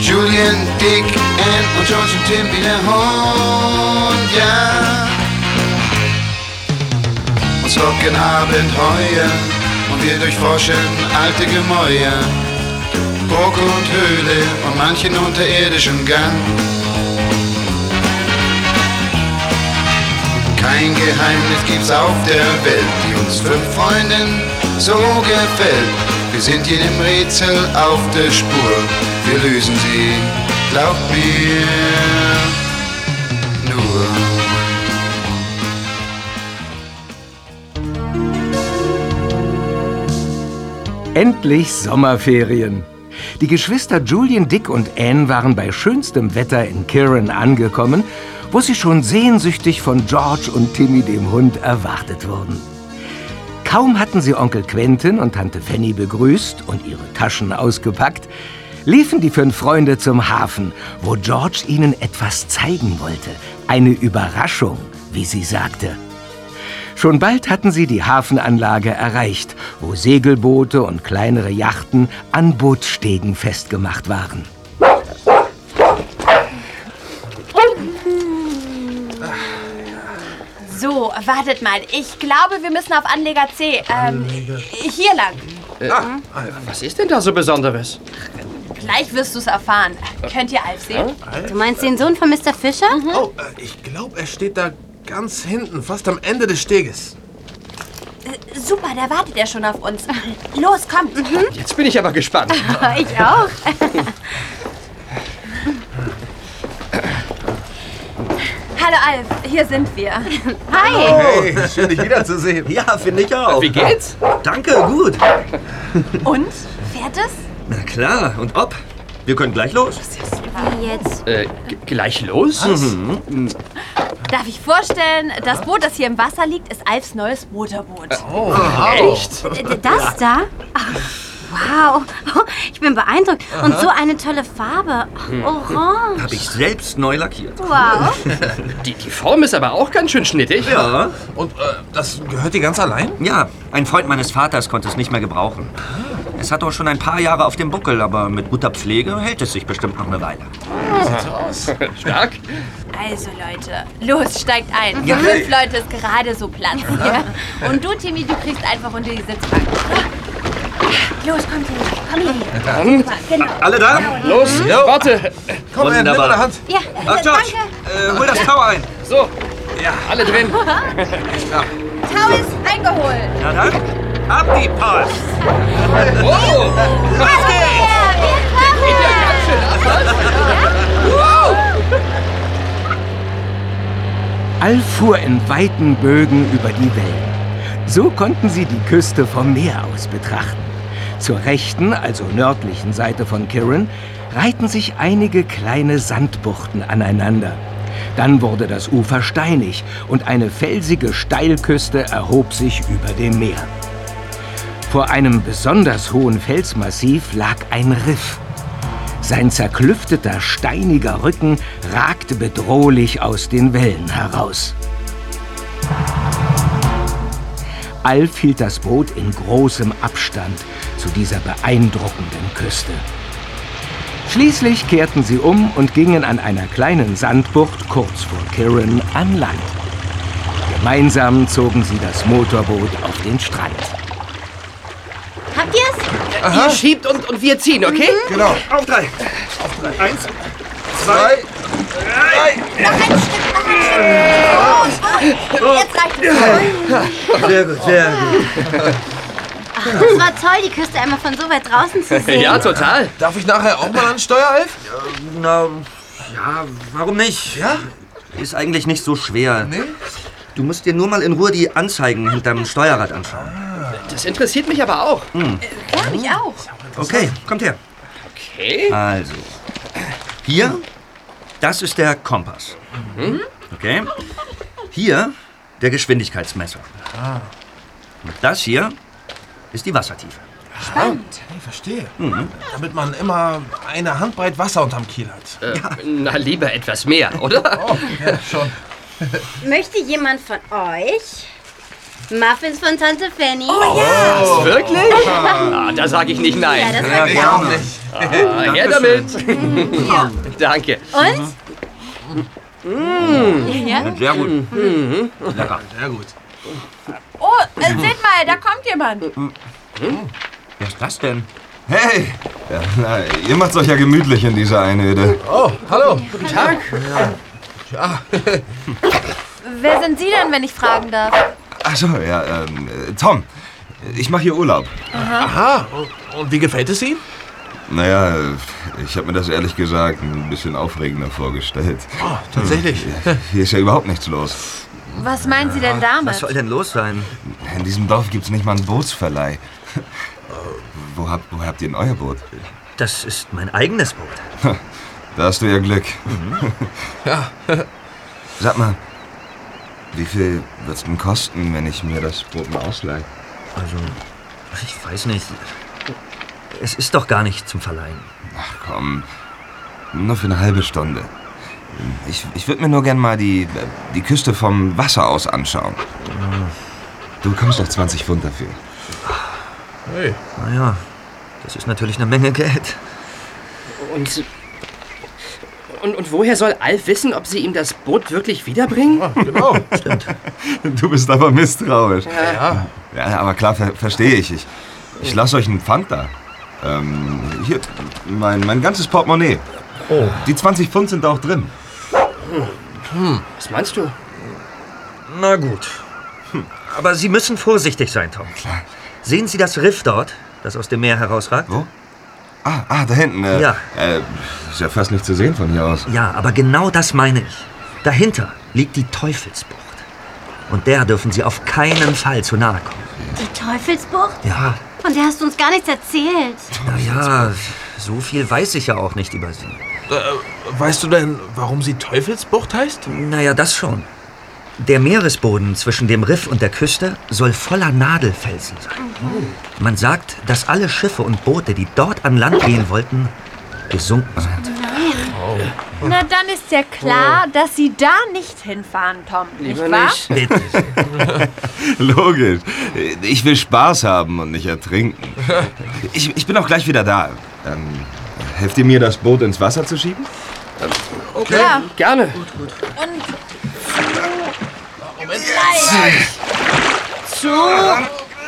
Julian, Dick, Anne und George und Timmy der Hund, ja. Uns locken Abenteuer und wir durchforschen alte Gemäuer, Burg und Höhle und manchen unterirdischen Gang. Kein Geheimnis gibt's auf der Welt, die uns fünf Freunden so gefällt. Wir sind jedem Rätsel auf der Spur, wir lösen sie, glaubt mir. Endlich Sommerferien. Die Geschwister Julian, Dick und Anne waren bei schönstem Wetter in Kirin angekommen, wo sie schon sehnsüchtig von George und Timmy dem Hund erwartet wurden. Kaum hatten sie Onkel Quentin und Tante Fanny begrüßt und ihre Taschen ausgepackt, liefen die fünf Freunde zum Hafen, wo George ihnen etwas zeigen wollte. Eine Überraschung, wie sie sagte. Schon bald hatten sie die Hafenanlage erreicht, wo Segelboote und kleinere Yachten an Bootsstegen festgemacht waren. So, wartet mal. Ich glaube, wir müssen auf Anleger C. Ähm, hier lang. Ah, was ist denn da so Besonderes? Gleich wirst du es erfahren. Könnt ihr Alf sehen? Du meinst den Sohn von Mr. Fischer? Oh, äh, ich glaube, er steht da ganz hinten, fast am Ende des Steges. Äh, Super, da wartet er schon auf uns. Los, kommt. Jetzt bin ich aber gespannt. ich auch. Hallo Alf, hier sind wir. Hi. Hey, schön dich wiederzusehen. Ja, finde ich auch. Wie geht's? Danke, gut. Und? Fährt es? Na klar, und ob? Wir können gleich los. Wie jetzt? Äh, gleich los? Darf ich vorstellen, das Boot, das hier im Wasser liegt, ist Alfs neues Motorboot. Echt? Äh, Das da? Ach, wow. Oh, Ich bin beeindruckt. Und so eine tolle Farbe. Orange. Habe ich selbst neu lackiert. Wow. Die, die Form ist aber auch ganz schön schnittig. Ja. Und äh, das gehört dir ganz allein? Ja, ein Freund meines Vaters konnte es nicht mehr gebrauchen. Es hat auch schon ein paar Jahre auf dem Buckel, aber mit guter Pflege hält es sich bestimmt noch eine Weile. Stark. Also Leute, los, steigt ein. Für fünf Leute ist gerade so Platz hier. Und du, Timmy, du kriegst einfach unter die Sitzbank. Los, komm, Timmy. Komm hier. Dann Genau. Alle da? los. Warte. Komm, Anne, nimm Wunderbar. meine Hand. Ja, Ach, George, äh, hol das Tau ein. So. Ja, alle drin. Tau ist eingeholt. Na dann, ab die Post. Oh, geht ja ganz schön ab. All fuhr in weiten Bögen über die Wellen. So konnten sie die Küste vom Meer aus betrachten. Zur rechten, also nördlichen Seite von Kirin, reihten sich einige kleine Sandbuchten aneinander. Dann wurde das Ufer steinig und eine felsige Steilküste erhob sich über dem Meer. Vor einem besonders hohen Felsmassiv lag ein Riff. Sein zerklüfteter, steiniger Rücken ragte bedrohlich aus den Wellen heraus. Alf hielt das Boot in großem Abstand zu dieser beeindruckenden Küste. Schließlich kehrten sie um und gingen an einer kleinen Sandbucht kurz vor Kirin an Land. Gemeinsam zogen sie das Motorboot auf den Strand. Habt ihr's? Ihr schiebt und, und wir ziehen, okay? Genau. Auf drei. Eins, Zwei. Jetzt reicht es. sehr gut, sehr gut. Das war toll, die Küste einmal von so weit draußen zu sehen. Ja, total. Darf ich nachher auch mal an Steuer, Alf? Na, ja, warum nicht? Ja? Ist eigentlich nicht so schwer. Nee? Du musst dir nur mal in Ruhe die Anzeigen hinterm Steuerrad anschauen. Das interessiert mich aber auch. Ja, mich auch. Okay, kommt her. Okay. Also, Hier, das ist der Kompass. Okay. Hier der Geschwindigkeitsmesser. Und das hier ist die Wassertiefe. Ich verstehe. Damit man immer eine Handbreit Wasser unterm Kiel hat. Äh, Na, lieber etwas mehr, oder? Oh, ja, schon. Möchte jemand von euch Muffins von Tante Fanny? Was, wirklich? Ah, da sage ich nicht Ja, nein. das Ja, war gerne. Ah, her damit. Danke. Und? Ja? Sehr gut. Lecker. Sehr gut. Oh, äh, seht mal, da kommt jemand. Wer ist das denn? Hey! Ja, na, ihr macht's euch ja gemütlich in dieser Einöde. Oh, hallo. Guten Tag. Ja, Wer sind Sie denn, wenn ich fragen darf? Ach so, ja, ähm, äh, Tom. Ich mache hier Urlaub. aha. Und, und wie gefällt es Ihnen? Naja, ich habe mir das ehrlich gesagt ein bisschen aufregender vorgestellt. Oh, tatsächlich. Hier ist ja überhaupt nichts los. Was meinen Sie denn damit? Was soll denn los sein? In diesem Dorf gibt's nicht mal einen Bootsverleih. Wo habt, wo habt ihr denn euer Boot? Das ist mein eigenes Boot. Da hast du ja Glück. Ja. Sag mal, wie viel wird's denn kosten, wenn ich mir das Boot mal ausleihe? Also, ich weiß nicht. Es ist doch gar nicht zum Verleihen. Ach komm, nur für eine halbe Stunde. Ich, ich würde mir nur gern mal die, die Küste vom Wasser aus anschauen. Du bekommst doch 20 Pfund dafür. Hey. Naja, das ist natürlich eine Menge Geld. Und, und, und woher soll Alf wissen, ob Sie ihm das Boot wirklich wiederbringen? Genau. Du bist aber misstrauisch. Ja. Ja, aber klar, ver verstehe ich. Ich, ich lasse euch einen Pfand da. Ähm, hier, mein, mein ganzes Portemonnaie. Oh. Die 20 Pfund sind auch drin. Was meinst du? Na gut. Hm. Aber Sie müssen vorsichtig sein, Tom. Klar. Sehen Sie das Riff dort, das aus dem Meer herausragt? Wo? Ah, ah da hinten. Äh, Ja. Äh, ist ja fast nicht zu sehen von hier aus. Ja, aber genau das meine ich. Dahinter liegt die Teufelsbucht. Und der dürfen Sie auf keinen Fall zu nahe kommen. Die Teufelsbucht? Ja, Von der hast du uns gar nichts erzählt. naja, so viel weiß ich ja auch nicht über Sie. Äh, weißt du denn, warum sie Teufelsbucht heißt? Naja, das schon. Der Meeresboden zwischen dem Riff und der Küste soll voller Nadelfelsen sein. Man sagt, dass alle Schiffe und Boote, die dort an Land gehen wollten, gesunken sind. Na, dann ist ja klar, dass Sie da nicht hinfahren, Tom. Nicht Lieber wahr? nicht. Bitte. Logisch. Ich will Spaß haben und nicht ertrinken. Ich, ich bin auch gleich wieder da. Ähm, helft ihr mir, das Boot ins Wasser zu schieben? Okay, Ja. gerne. Zu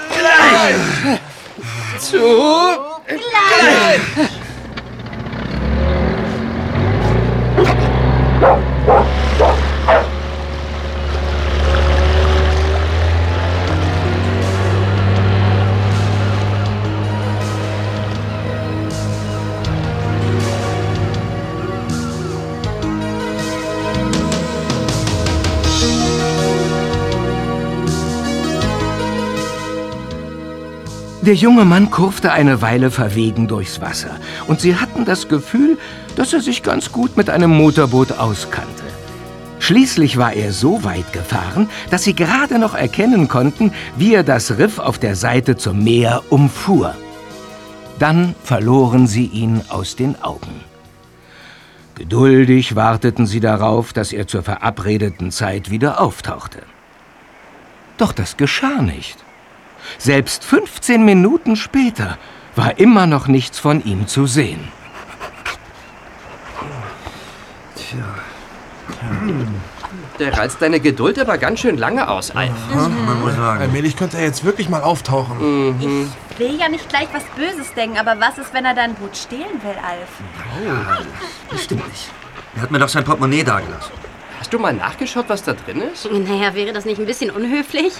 gleich. Zu Oh, oh, oh. Der junge Mann kurfte eine Weile verwegen durchs Wasser und sie hatten das Gefühl, dass er sich ganz gut mit einem Motorboot auskannte. Schließlich war er so weit gefahren, dass sie gerade noch erkennen konnten, wie er das Riff auf der Seite zum Meer umfuhr. Dann verloren sie ihn aus den Augen. Geduldig warteten sie darauf, dass er zur verabredeten Zeit wieder auftauchte. Doch das geschah nicht. Selbst 15 Minuten später war immer noch nichts von ihm zu sehen. Der reizt deine Geduld aber ganz schön lange aus, Alf. Man muss sagen. Allmählich könnte er jetzt wirklich mal auftauchen. Ich will ja nicht gleich was Böses denken, aber was ist, wenn er dein Boot stehlen will, Alf? Das stimmt nicht. Er hat mir doch sein Portemonnaie dagelassen. Hast du mal nachgeschaut, was da drin ist? Naja, wäre das nicht ein bisschen unhöflich?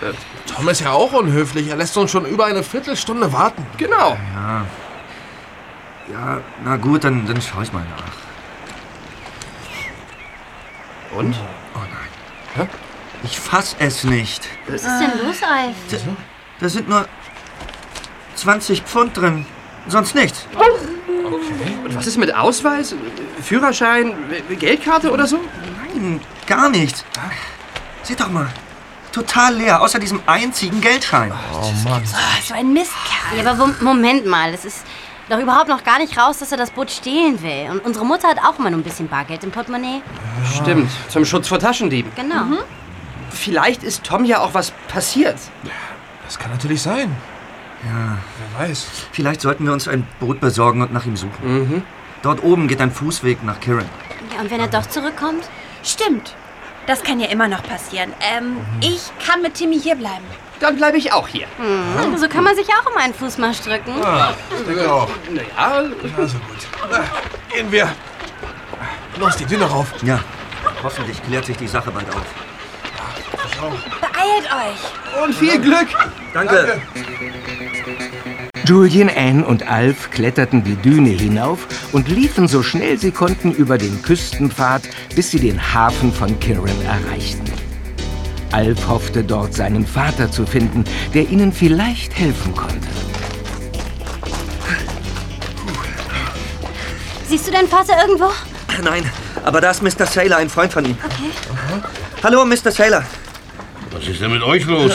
Tom ist ja auch unhöflich. Er lässt uns schon über eine Viertelstunde warten. Genau. Ja, na gut, dann, dann schau ich mal nach. Und? Ich fass es nicht. Was ist denn los, Alf? Da sind nur 20 Pfund drin. Sonst nichts. Und was ist mit Ausweis? Führerschein, Geldkarte oder so? Nein, gar nichts. Seht doch mal. Total leer, außer diesem einzigen Geldschein. Oh Mann. Ah, so ein Mistkerl. Ja, aber Moment mal, es ist doch überhaupt noch gar nicht raus, dass er das Boot stehlen will. Und unsere Mutter hat auch immer nur ein bisschen Bargeld im Portemonnaie. Stimmt, zum Schutz vor Taschendieben. Genau. Vielleicht ist Tom ja auch was passiert. Das kann natürlich sein. Ja. Wer weiß. Vielleicht sollten wir uns ein Boot besorgen und nach ihm suchen. Dort oben geht ein Fußweg nach Kirin. Ja, und wenn er doch zurückkommt? Stimmt. Das kann ja immer noch passieren. Ähm, ich kann mit Timmy hier bleiben. Dann bleibe ich auch hier. Hm, So kann man sich auch immer einen Fußmarsch drücken. Ah, ich denke auch. Naja, Also gut. Na, gehen wir. Los, die Düne rauf. Ja, hoffentlich klärt sich die Sache bald auf. Schau. Beeilt euch. und viel Glück. Danke. Julian, Anne und Alf kletterten die Düne hinauf und liefen so schnell sie konnten über den Küstenpfad, bis sie den Hafen von Kirin erreichten. Alf hoffte dort seinen Vater zu finden, der ihnen vielleicht helfen konnte. Siehst du deinen Vater irgendwo? Nein, aber da ist Mr. Sailor, ein Freund von ihm. Okay. Hallo, Mr. Sailor. Was ist denn mit euch los?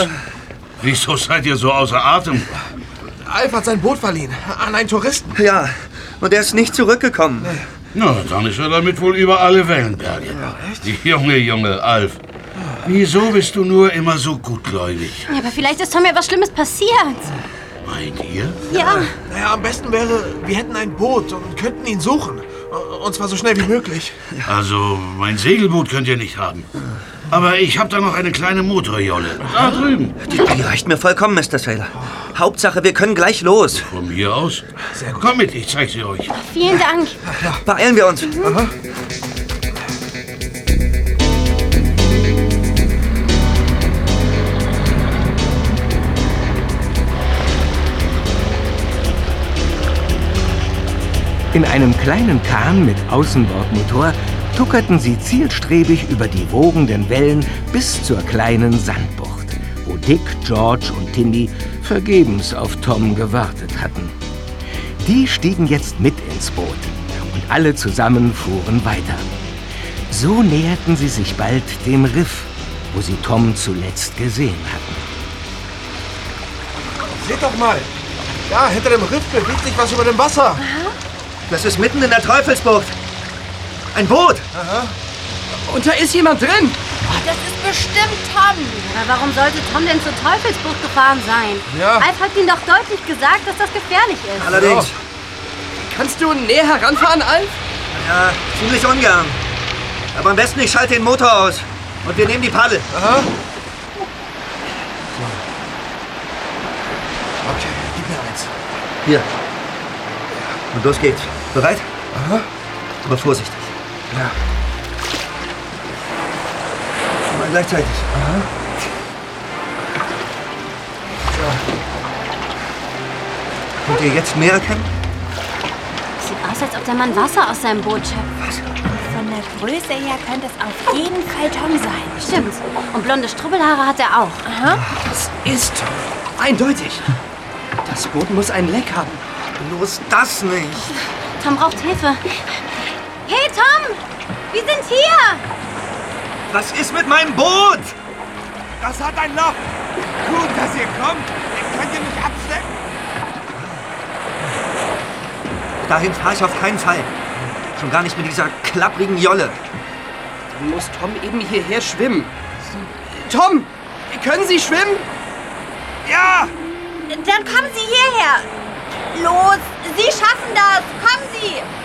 Wieso seid ihr so außer Atem? Alf hat sein Boot verliehen. An einen Touristen. Ja, und er ist nicht zurückgekommen. Na, dann ist er damit wohl über alle Wellenberge. Junge, Junge, Alf. Wieso bist du nur immer so gutgläubig? Ja, aber vielleicht ist Tom ja was Schlimmes passiert. Meint ihr? Ja. Naja, am besten wäre, wir hätten ein Boot und könnten ihn suchen. Und zwar so schnell wie möglich. Also, mein Segelboot könnt ihr nicht haben. Aber ich habe da noch eine kleine Motorjolle. Da drüben. Die reicht mir vollkommen, Mr. Sailor. Hauptsache, wir können gleich los. Von hier aus. Komm mit, ich zeig sie euch. Vielen Dank. Beeilen wir uns. In einem kleinen Kahn mit Außenbordmotor tuckerten sie zielstrebig über die wogenden Wellen bis zur kleinen Sandbucht, wo Dick, George und Timmy vergebens auf Tom gewartet hatten. Die stiegen jetzt mit ins Boot und alle zusammen fuhren weiter. So näherten sie sich bald dem Riff, wo sie Tom zuletzt gesehen hatten. Seht doch mal. Da, hinter dem Riff bewegt sich was über dem Wasser. Das ist mitten in der Teufelsbucht. Ein Boot. Und da ist jemand drin. Das ist bestimmt Tom. Aber warum sollte Tom denn zur Teufelsbucht gefahren sein? Ja. Alf hat ihm doch deutlich gesagt, dass das gefährlich ist. Allerdings. Kannst du näher heranfahren, Alf? Ja, ziemlich ungern. Aber am besten, ich schalte den Motor aus. Und wir nehmen die Paddel. Aha. Okay, gib mir eins. Hier. Und los geht's. Bereit? Aha. Aber vorsichtig. Ja. Mal gleichzeitig. Könnt ihr jetzt mehr erkennen? Sieht aus, als ob der Mann Wasser aus seinem Boot schöpft. Von der Größe her könnte es auf jeden Fall Tom sein. Stimmt. Und blonde Strubbelhaare hat er auch. Das ist eindeutig. Das Boot muss ein Leck haben. Bloß das nicht. Tom braucht Hilfe. Hey, Tom! Wir sind hier! Was ist mit meinem Boot? Das hat ein Loch. Gut, dass ihr kommt. Den könnt ihr nicht abstecken. Dahin fahre ich auf keinen Fall. Schon gar nicht mit dieser klapprigen Jolle. Dann muss Tom eben hierher schwimmen. Tom, können Sie schwimmen? Ja! Dann kommen Sie hierher. Los, Sie schaffen das. Kommen Sie.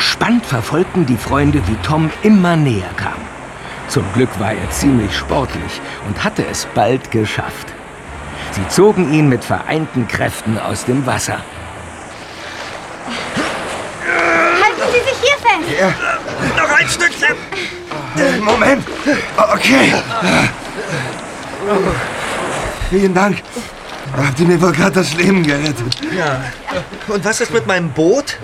Gespannt verfolgten die Freunde, wie Tom immer näher kam. Zum Glück war er ziemlich sportlich und hatte es bald geschafft. Sie zogen ihn mit vereinten Kräften aus dem Wasser. Halten Sie sich hier fest! Noch ein Stückchen. Moment. Okay. Vielen Dank. Da habt ihr mir wohl gerade das Leben gerettet. Ja. Und was ist mit meinem Boot?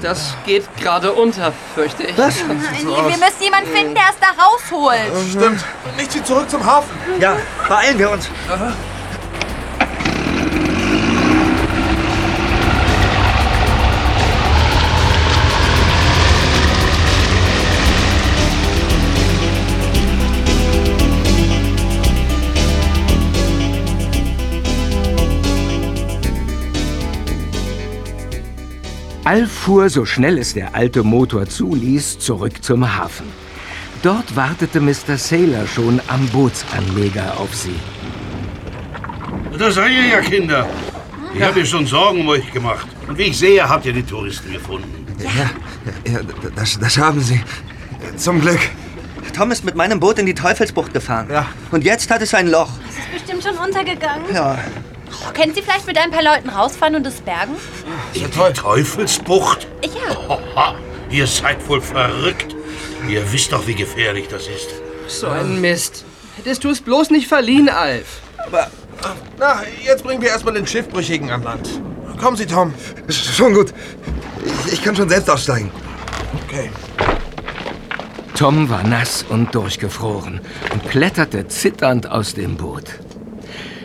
Das geht gerade unter, fürchte ich. Was? Wir müssen jemanden finden, der es da rausholt. Stimmt. Nicht wie zurück zum Hafen. Ja, beeilen wir uns. Alf fuhr, so schnell es der alte Motor zuließ, zurück zum Hafen. Dort wartete Mr. Sailor schon am Bootsanleger auf sie. Da seid ihr ja, Kinder. Ich habe mir schon Sorgen um euch gemacht. Und wie ich sehe, habt ihr die Touristen gefunden. Ja, ja das, das haben sie. Zum Glück. Tom ist mit meinem Boot in die Teufelsbucht gefahren. Ja. Und jetzt hat es ein Loch. Das ist bestimmt schon untergegangen. Ja. Oh, können Sie vielleicht mit ein paar Leuten rausfahren und es bergen? Die Teufelsbucht? Ja. Oha, ihr seid wohl verrückt. Ihr wisst doch, wie gefährlich das ist. So ein Mist. Hättest du es bloß nicht verliehen, Alf. Aber, na, jetzt bringen wir erstmal den Schiffbrüchigen an Land. Kommen Sie, Tom. Schon gut. Ich, ich kann schon selbst aussteigen. Okay. Tom war nass und durchgefroren und kletterte zitternd aus dem Boot.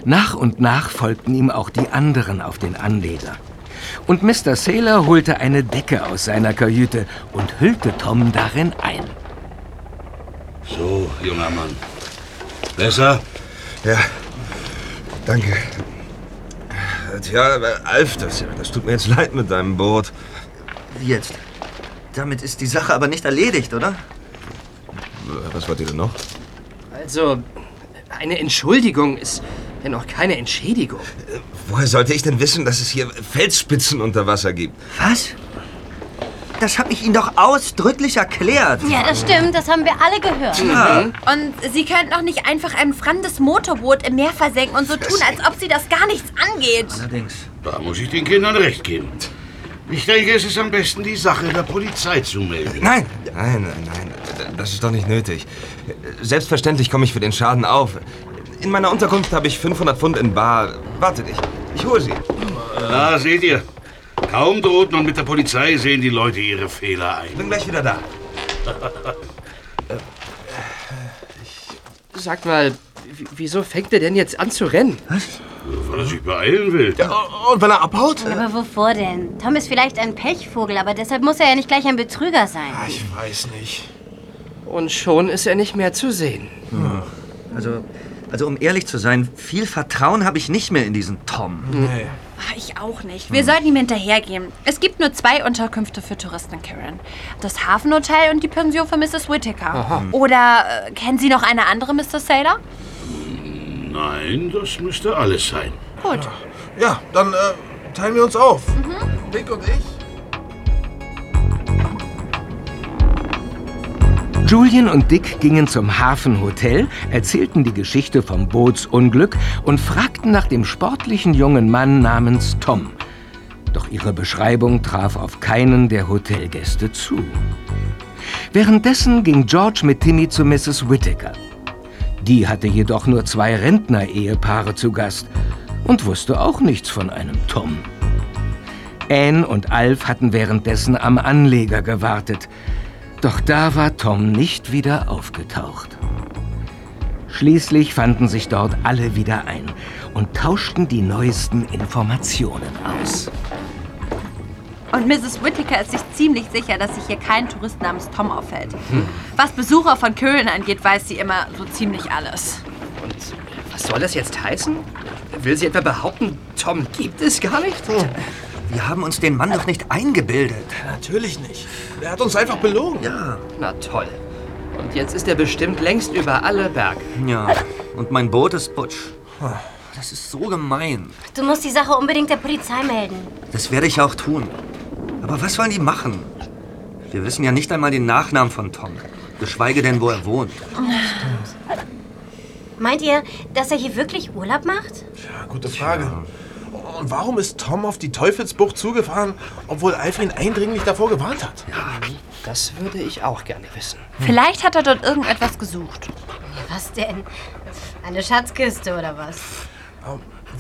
Nach und nach folgten ihm auch die anderen auf den Anleger. Und Mr. Sailor holte eine Decke aus seiner Kajüte und hüllte Tom darin ein. So, junger Mann. Besser? Ja. Danke. Tja, aber Alf, das, das tut mir jetzt leid mit deinem Boot. Wie jetzt? Damit ist die Sache aber nicht erledigt, oder? Was wollt ihr denn noch? Also, eine Entschuldigung ist noch keine Entschädigung. Woher sollte ich denn wissen, dass es hier Felsspitzen unter Wasser gibt? Was? Das habe ich Ihnen doch ausdrücklich erklärt. Ja, das stimmt. Das haben wir alle gehört. Ja. Und Sie könnten doch nicht einfach ein fremdes Motorboot im Meer versenken und so tun, als ob Sie das gar nichts angeht. Allerdings. Da muss ich den Kindern recht geben. Ich denke, es ist am besten, die Sache der Polizei zu melden. Nein, nein, nein, nein. Das ist doch nicht nötig. Selbstverständlich komme ich für den Schaden auf. In meiner Unterkunft habe ich 500 Pfund in Bar. Wartet, ich, ich hole sie. Da seht ihr. Kaum droht man mit der Polizei, sehen die Leute ihre Fehler ein. Bin gleich wieder da. Sag mal, wieso fängt er denn jetzt an zu rennen? Weil er sich beeilen will. Und wenn er abhaut? Aber wovor denn? Tom ist vielleicht ein Pechvogel, aber deshalb muss er ja nicht gleich ein Betrüger sein. Ich weiß nicht. Und schon ist er nicht mehr zu sehen. Also, also um ehrlich zu sein, viel Vertrauen habe ich nicht mehr in diesen Tom. Nee. Ah, Ich auch nicht. Wir sollten ihm hinterhergehen. Es gibt nur zwei Unterkünfte für Touristen Karen. Das Hafenhotel und die Pension für Mrs. Whittaker. Oder äh, kennen Sie noch eine andere, Mr. Sailor? Nein, das müsste alles sein. Gut. Ja, dann äh, teilen wir uns auf. Dick und ich. Julian und Dick gingen zum Hafenhotel, erzählten die Geschichte vom Bootsunglück und fragten nach dem sportlichen jungen Mann namens Tom. Doch ihre Beschreibung traf auf keinen der Hotelgäste zu. Währenddessen ging George mit Timmy zu Mrs. Whittaker. Die hatte jedoch nur zwei Rentner-Ehepaare zu Gast und wusste auch nichts von einem Tom. Anne und Alf hatten währenddessen am Anleger gewartet. Doch da war Tom nicht wieder aufgetaucht. Schließlich fanden sich dort alle wieder ein und tauschten die neuesten Informationen aus. Und Mrs. Whittaker ist sich ziemlich sicher, dass sich hier kein Tourist namens Tom auffällt. Was Besucher von Köln angeht, weiß sie immer so ziemlich alles. Und was soll das jetzt heißen? Will sie etwa behaupten, Tom gibt es gar nicht? Wir haben uns den Mann doch nicht eingebildet. Natürlich nicht. Er hat uns einfach belogen. Ja, Na toll. Und jetzt ist er bestimmt längst über alle Berge. ja. Und mein Boot ist Butch. Das ist so gemein. Du musst die Sache unbedingt der Polizei melden. Das werde ich auch tun. Aber was wollen die machen? Wir wissen ja nicht einmal den Nachnamen von Tom. Geschweige denn, wo er wohnt. Meint ihr, dass er hier wirklich Urlaub macht? Ja, gute Frage. Und warum ist Tom auf die Teufelsbucht zugefahren, obwohl Alf ihn eindringlich davor gewarnt hat? Das würde ich auch gerne wissen. Vielleicht hat er dort irgendetwas gesucht. Was denn? Eine Schatzkiste oder was?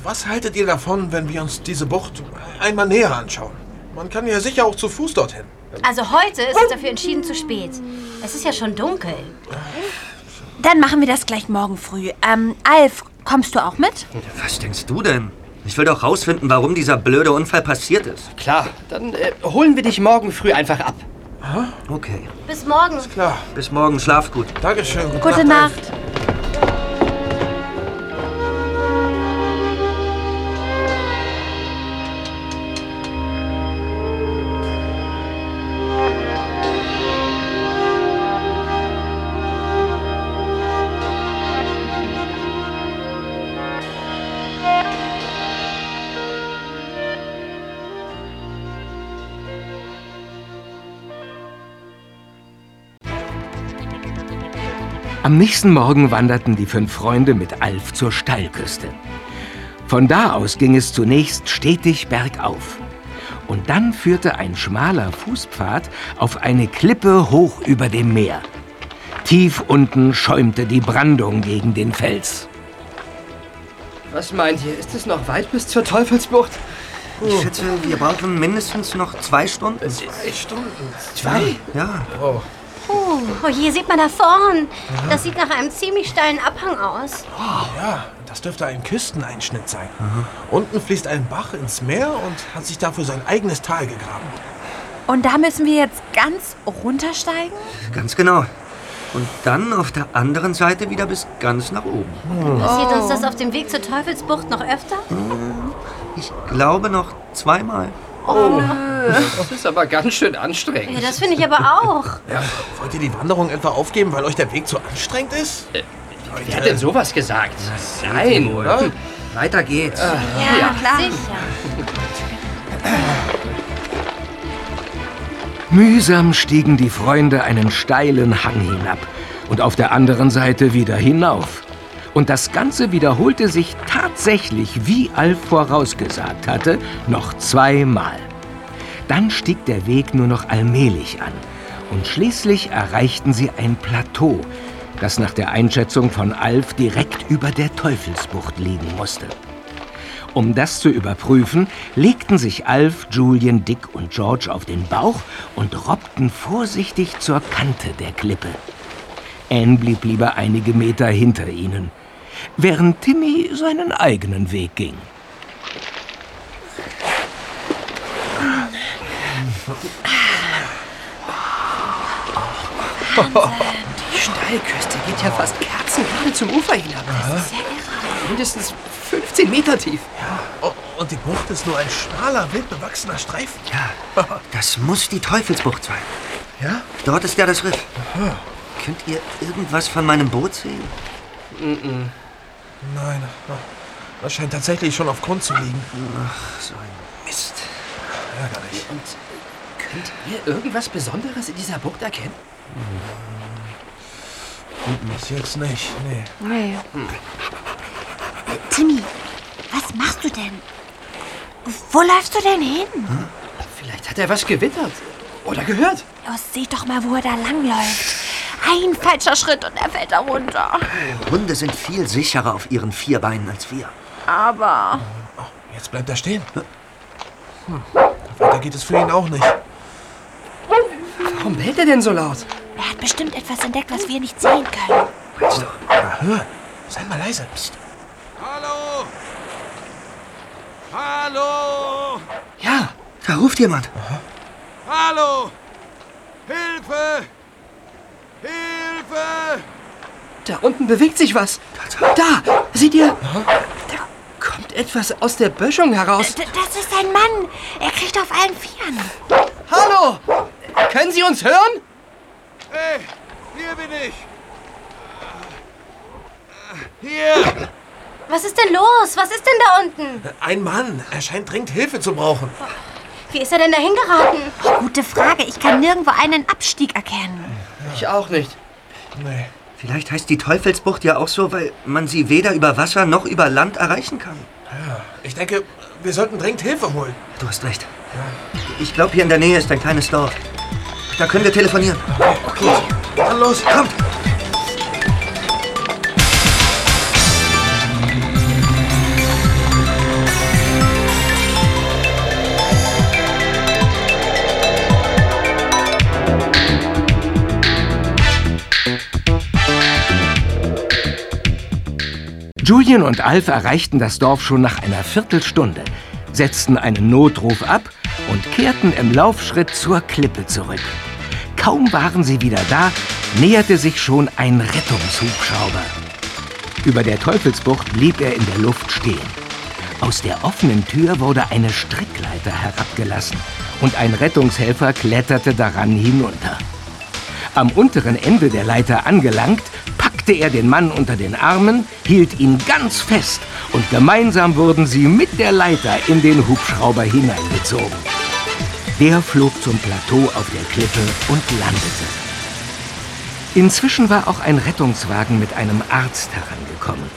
Was haltet ihr davon, wenn wir uns diese Bucht einmal näher anschauen? Man kann ja sicher auch zu Fuß dorthin. Also heute ist es dafür entschieden zu spät. Es ist ja schon dunkel. Dann machen wir das gleich morgen früh. Ähm, Alf, kommst du auch mit? Was denkst du denn? Ich will doch rausfinden, warum dieser blöde Unfall passiert ist. Klar, dann äh, holen wir dich morgen früh einfach ab. Okay. Bis morgen. Klar. Bis morgen, schlaf gut. Dankeschön. Gute Nacht. Am nächsten Morgen wanderten die fünf Freunde mit Alf zur Steilküste. Von da aus ging es zunächst stetig bergauf. Und dann führte ein schmaler Fußpfad auf eine Klippe hoch über dem Meer. Tief unten schäumte die Brandung gegen den Fels. Was meint ihr? Ist es noch weit bis zur Teufelsbucht? Ich schätze, wir brauchen mindestens noch zwei Stunden. Zwei Stunden. Zwei? Ja. Oh. Oh, oh, hier sieht man da vorn. Das sieht nach einem ziemlich steilen Abhang aus. Ja, das dürfte ein Küsteneinschnitt sein. Unten fließt ein Bach ins Meer und hat sich dafür sein eigenes Tal gegraben. Und da müssen wir jetzt ganz runtersteigen? Ganz genau. Und dann auf der anderen Seite wieder bis ganz nach oben. Passiert uns das auf dem Weg zur Teufelsbucht noch öfter? Ich glaube noch zweimal. Das ist aber ganz schön Ja, anstrengend. das finde ich aber auch. Ja, wollt ihr die Wanderung etwa aufgeben, weil euch der Weg zu anstrengend ist? Wer hat denn sowas gesagt? Nein. Ja? Weiter geht's. Ja, klar. Sicher. Mühsam stiegen die Freunde einen steilen Hang hinab und auf der anderen Seite wieder hinauf. Und das Ganze wiederholte sich tatsächlich, wie Alf vorausgesagt hatte, noch zweimal. Dann stieg der Weg nur noch allmählich an und schließlich erreichten sie ein Plateau, das nach der Einschätzung von Alf direkt über der Teufelsbucht liegen musste. Um das zu überprüfen, legten sich Alf, Julian, Dick und George auf den Bauch und robbten vorsichtig zur Kante der Klippe. Anne blieb lieber einige Meter hinter ihnen, während Timmy seinen eigenen Weg ging. Die Steilküste geht ja fast kerzengerade zum Ufer hinab. Das ist ja irre. Mindestens 15 Meter tief. Oh, und die Bucht ist nur ein schmaler, wild bewachsener Streifen. Ja, das muss die Teufelsbucht sein. Ja? Dort ist ja das Riff. Könnt ihr irgendwas von meinem Boot sehen? Nein, das scheint tatsächlich schon auf Grund zu liegen. So ein Mist. Ärgerlich. Und könnt ihr irgendwas Besonderes in dieser Bucht erkennen? Bis jetzt nicht, nee. Nee. Timmy, was machst du denn? Wo läufst du denn hin? Vielleicht hat er was gewittert. Oder gehört. Los, seht doch mal, wo er da langläuft. Ein falscher Schritt und er fällt da runter. Hunde sind viel sicherer auf ihren vier Beinen als wir. Aber Jetzt bleibt er stehen. Hm. Weiter geht es für ihn auch nicht. Warum bellt er denn so laut? er hat bestimmt etwas entdeckt, was wir nicht sehen können. Na, hör. Sei mal leise. Psst. Hallo! Hallo! Ja, da ruft jemand. Hallo! Hilfe! Hilfe! Da unten bewegt sich was. Da, seht ihr? Da kommt etwas aus der Böschung heraus. D das ist ein Mann. Er kriegt auf allen Vieren. Hallo! Können Sie uns hören? Hey, hier bin ich! Hier! Was ist denn los? Was ist denn da unten? Ein Mann. Er scheint dringend Hilfe zu brauchen. Wie ist er denn dahin geraten? Gute Frage. Ich kann nirgendwo einen Abstieg erkennen. Ich auch nicht. Nee. Vielleicht heißt die Teufelsbucht ja auch so, weil man sie weder über Wasser noch über Land erreichen kann. Ich denke, wir sollten dringend Hilfe holen. Du hast recht. Ich glaube, hier in der Nähe ist ein kleines Dorf. Da können wir telefonieren. Okay. Dann los. Kommt! Julian und Alf erreichten das Dorf schon nach einer Viertelstunde, setzten einen Notruf ab und kehrten im Laufschritt zur Klippe zurück. Kaum waren sie wieder da, näherte sich schon ein Rettungshubschrauber. Über der Teufelsbucht blieb er in der Luft stehen. Aus der offenen Tür wurde eine Strickleiter herabgelassen und ein Rettungshelfer kletterte daran hinunter. Am unteren Ende der Leiter angelangt, packte er den Mann unter den Armen, hielt ihn ganz fest und gemeinsam wurden sie mit der Leiter in den Hubschrauber hineingezogen. Der flog zum Plateau auf der Klippe und landete. Inzwischen war auch ein Rettungswagen mit einem Arzt herangekommen.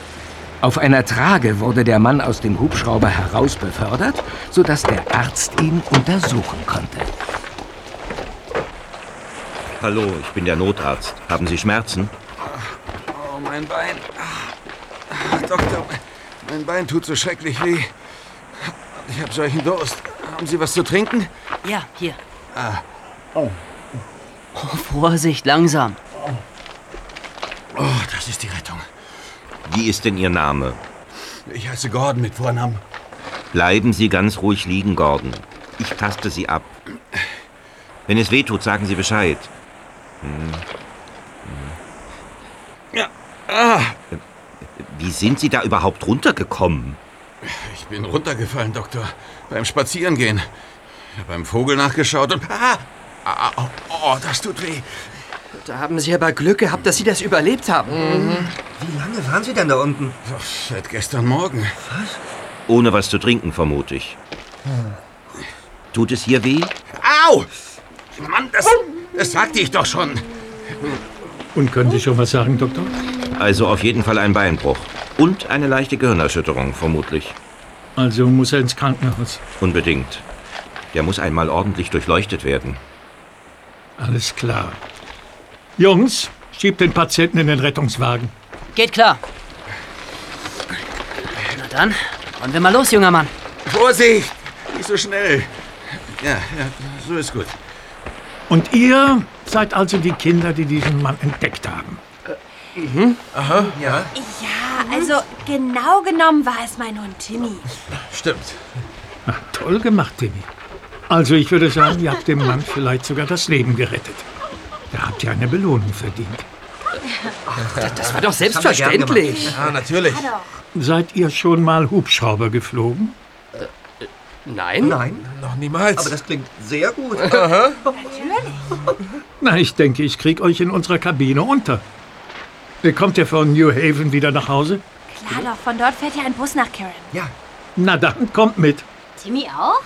Auf einer Trage wurde der Mann aus dem Hubschrauber heraus befördert, sodass der Arzt ihn untersuchen konnte. Hallo, ich bin der Notarzt. Haben Sie Schmerzen? Oh, mein Bein. Ah, Doktor, mein Bein tut so schrecklich weh. Ich habe solchen Durst. Haben Sie was zu trinken? Ja, hier. Ah. Oh, Vorsicht, langsam. Oh, das ist die Rettung. Wie ist denn Ihr Name? Ich heiße Gordon mit Vornamen. Bleiben Sie ganz ruhig liegen, Gordon. Ich taste Sie ab. Wenn es weh tut, sagen Sie Bescheid. Hm. Ah. Wie sind Sie da überhaupt runtergekommen? Ich bin runtergefallen, Doktor. Beim Spazierengehen. Ich habe beim Vogel nachgeschaut und... Ah, ah, oh, oh, das tut weh. Da haben Sie aber Glück gehabt, dass Sie das überlebt haben. Wie lange waren Sie denn da unten? Seit gestern Morgen. Ohne was zu trinken, vermute ich. Tut es hier weh? Au! Mann, das, das sagte ich doch schon. Und können Sie schon was sagen, Doktor? Also auf jeden Fall ein Beinbruch. Und eine leichte Gehirnerschütterung, vermutlich. Also muss er ins Krankenhaus. Unbedingt. Der muss einmal ordentlich durchleuchtet werden. Alles klar. Jungs, schiebt den Patienten in den Rettungswagen. Geht klar. Na dann, wollen wir mal los, junger Mann. Vorsicht! Nicht so schnell. Ja, ja, so ist gut. Und ihr seid also die Kinder, die diesen Mann entdeckt haben. Mhm. Aha, ja. Ja, also genau genommen war es mein Hund Timmy. Stimmt. Ach, toll gemacht, Timmy. Also ich würde sagen, ihr habt dem Mann vielleicht sogar das Leben gerettet. Da habt ihr eine Belohnung verdient. Das, das war doch selbstverständlich. Ja, natürlich. Seid ihr schon mal Hubschrauber geflogen? Nein? Nein. Noch niemals. Aber das klingt sehr gut. Na, ich denke, ich krieg euch in unserer Kabine unter. Kommt ihr von New Haven wieder nach Hause? Klar doch, von dort fährt ja ein Bus nach Karen. Ja. Na dann, kommt mit. Timmy auch?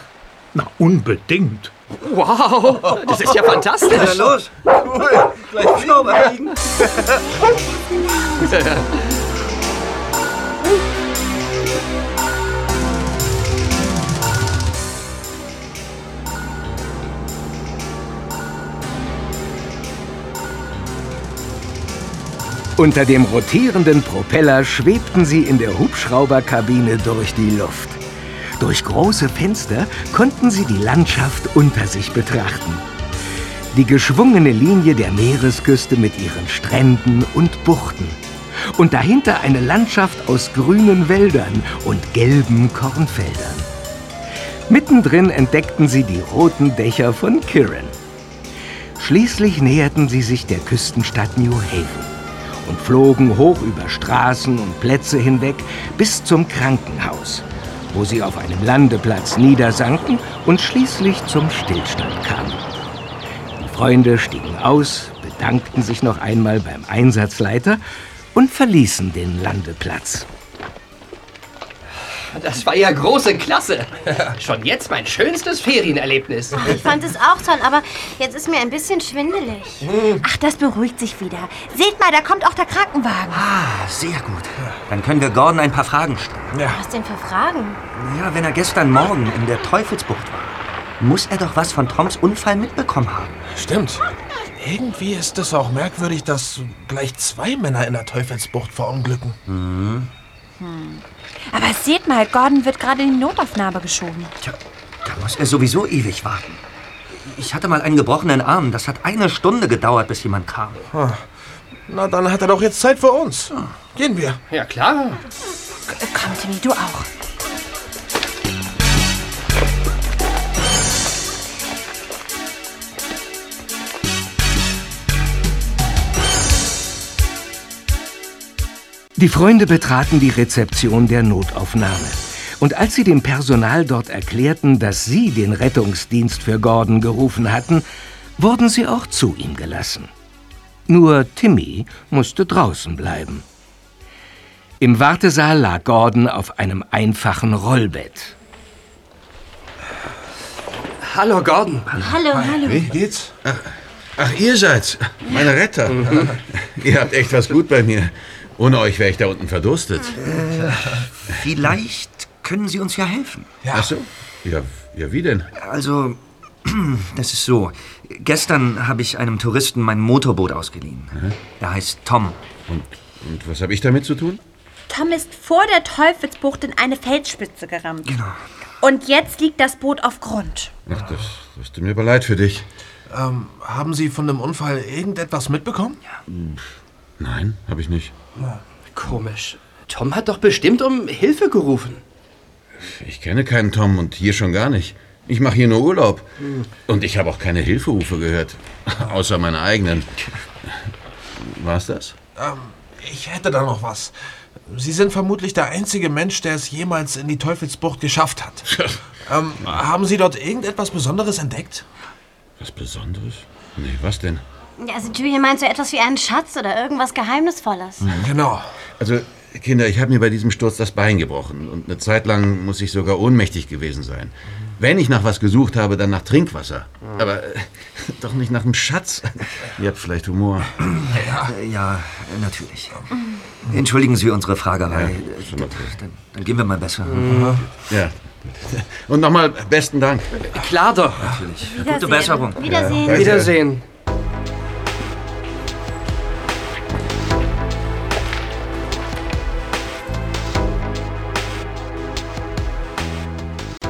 Na, unbedingt. Wow, das ist ja fantastisch. Na los. Cool. Gleich Hubschrauber fliegen. Unter dem rotierenden Propeller schwebten sie in der Hubschrauberkabine durch die Luft. Durch große Fenster konnten sie die Landschaft unter sich betrachten. Die geschwungene Linie der Meeresküste mit ihren Stränden und Buchten. Und dahinter eine Landschaft aus grünen Wäldern und gelben Kornfeldern. Mittendrin entdeckten sie die roten Dächer von Kirin. Schließlich näherten sie sich der Küstenstadt New Haven und flogen hoch über Straßen und Plätze hinweg bis zum Krankenhaus, wo sie auf einem Landeplatz niedersanken und schließlich zum Stillstand kamen. Die Freunde stiegen aus, bedankten sich noch einmal beim Einsatzleiter und verließen den Landeplatz. Das war ja große Klasse. Schon jetzt mein schönstes Ferienerlebnis. Ich fand es auch toll, aber jetzt ist mir ein bisschen schwindelig. Ach, das beruhigt sich wieder. Seht mal, da kommt auch der Krankenwagen. Ah, sehr gut. Dann können wir Gordon ein paar Fragen stellen. Was denn für Fragen? Ja, wenn er gestern Morgen in der Teufelsbucht war, muss er doch was von Toms Unfall mitbekommen haben. Stimmt. Irgendwie ist es auch merkwürdig, dass gleich zwei Männer in der Teufelsbucht verunglücken. Mhm. Aber seht mal, Gordon wird gerade in die Notaufnahme geschoben. Tja, da muss er sowieso ewig warten. Ich hatte mal einen gebrochenen Arm. Das hat eine Stunde gedauert, bis jemand kam. Ah, Na, dann hat er doch jetzt Zeit für uns. Gehen wir. Ja, klar. Komm, Timmy, du auch. Die Freunde betraten die Rezeption der Notaufnahme. Und als sie dem Personal dort erklärten, dass sie den Rettungsdienst für Gordon gerufen hatten, wurden sie auch zu ihm gelassen. Nur Timmy musste draußen bleiben. Im Wartesaal lag Gordon auf einem einfachen Rollbett. Hallo, Gordon. Hallo, hallo. Wie geht's? Ach, ach, ihr seid's. Meine Retter. ihr habt echt was gut bei mir. Ohne euch wäre ich da unten verdurstet. Vielleicht können Sie uns ja helfen. Ach so? Ja, ja, wie denn? Also, das ist so. Gestern habe ich einem Touristen mein Motorboot ausgeliehen. Er heißt Tom. Und, und was habe ich damit zu tun? Tom ist vor der Teufelsbucht in eine Felsspitze gerammt. Genau. Und jetzt liegt das Boot auf Grund. Ach, das, das tut mir aber leid für dich. Ähm, haben Sie von dem Unfall irgendetwas mitbekommen? Nein, habe ich nicht. Komisch. Tom hat doch bestimmt um Hilfe gerufen. Ich kenne keinen Tom und hier schon gar nicht. Ich mache hier nur Urlaub. Und ich habe auch keine Hilferufe gehört. Außer meine eigenen. War's das? Ähm, ich hätte da noch was. Sie sind vermutlich der einzige Mensch, der es jemals in die Teufelsbucht geschafft hat. ähm, haben Sie dort irgendetwas Besonderes entdeckt? Was Besonderes? Nee, was denn? Ja, Also Julian meint so etwas wie einen Schatz oder irgendwas Geheimnisvolles. Genau. Also, Kinder, ich habe mir bei diesem Sturz das Bein gebrochen. Und eine Zeit lang muss ich sogar ohnmächtig gewesen sein. Wenn ich nach was gesucht habe, dann nach Trinkwasser. Aber äh, doch nicht nach einem Schatz. Ihr habt vielleicht Humor. Ja, äh, natürlich. Entschuldigen Sie unsere Fragerei. Ja, dann, dann gehen wir mal besser. Ja. Und nochmal besten Dank. Klar doch. Natürlich. Gute Wiedersehen. Besserung. Wiedersehen. Wiedersehen.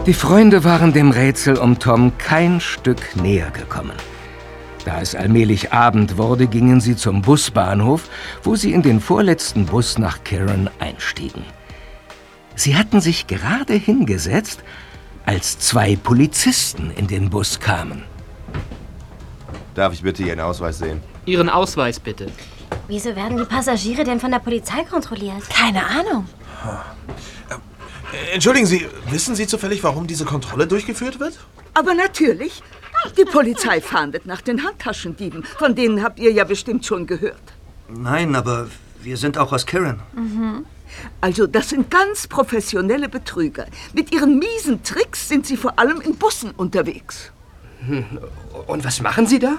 Die Freunde waren dem Rätsel um Tom kein Stück näher gekommen. Da es allmählich Abend wurde, gingen sie zum Busbahnhof, wo sie in den vorletzten Bus nach Kirin einstiegen. Sie hatten sich gerade hingesetzt, als zwei Polizisten in den Bus kamen. Darf ich bitte Ihren Ausweis sehen? Ihren Ausweis bitte. Wieso werden die Passagiere denn von der Polizei kontrolliert? Keine Ahnung. Entschuldigen Sie, wissen Sie zufällig, warum diese Kontrolle durchgeführt wird? Aber natürlich. Die Polizei fahndet nach den Handtaschendieben. Von denen habt ihr ja bestimmt schon gehört. Nein, aber wir sind auch aus Kirin. Also, das sind ganz professionelle Betrüger. Mit ihren miesen Tricks sind sie vor allem in Bussen unterwegs. Und was machen Sie da?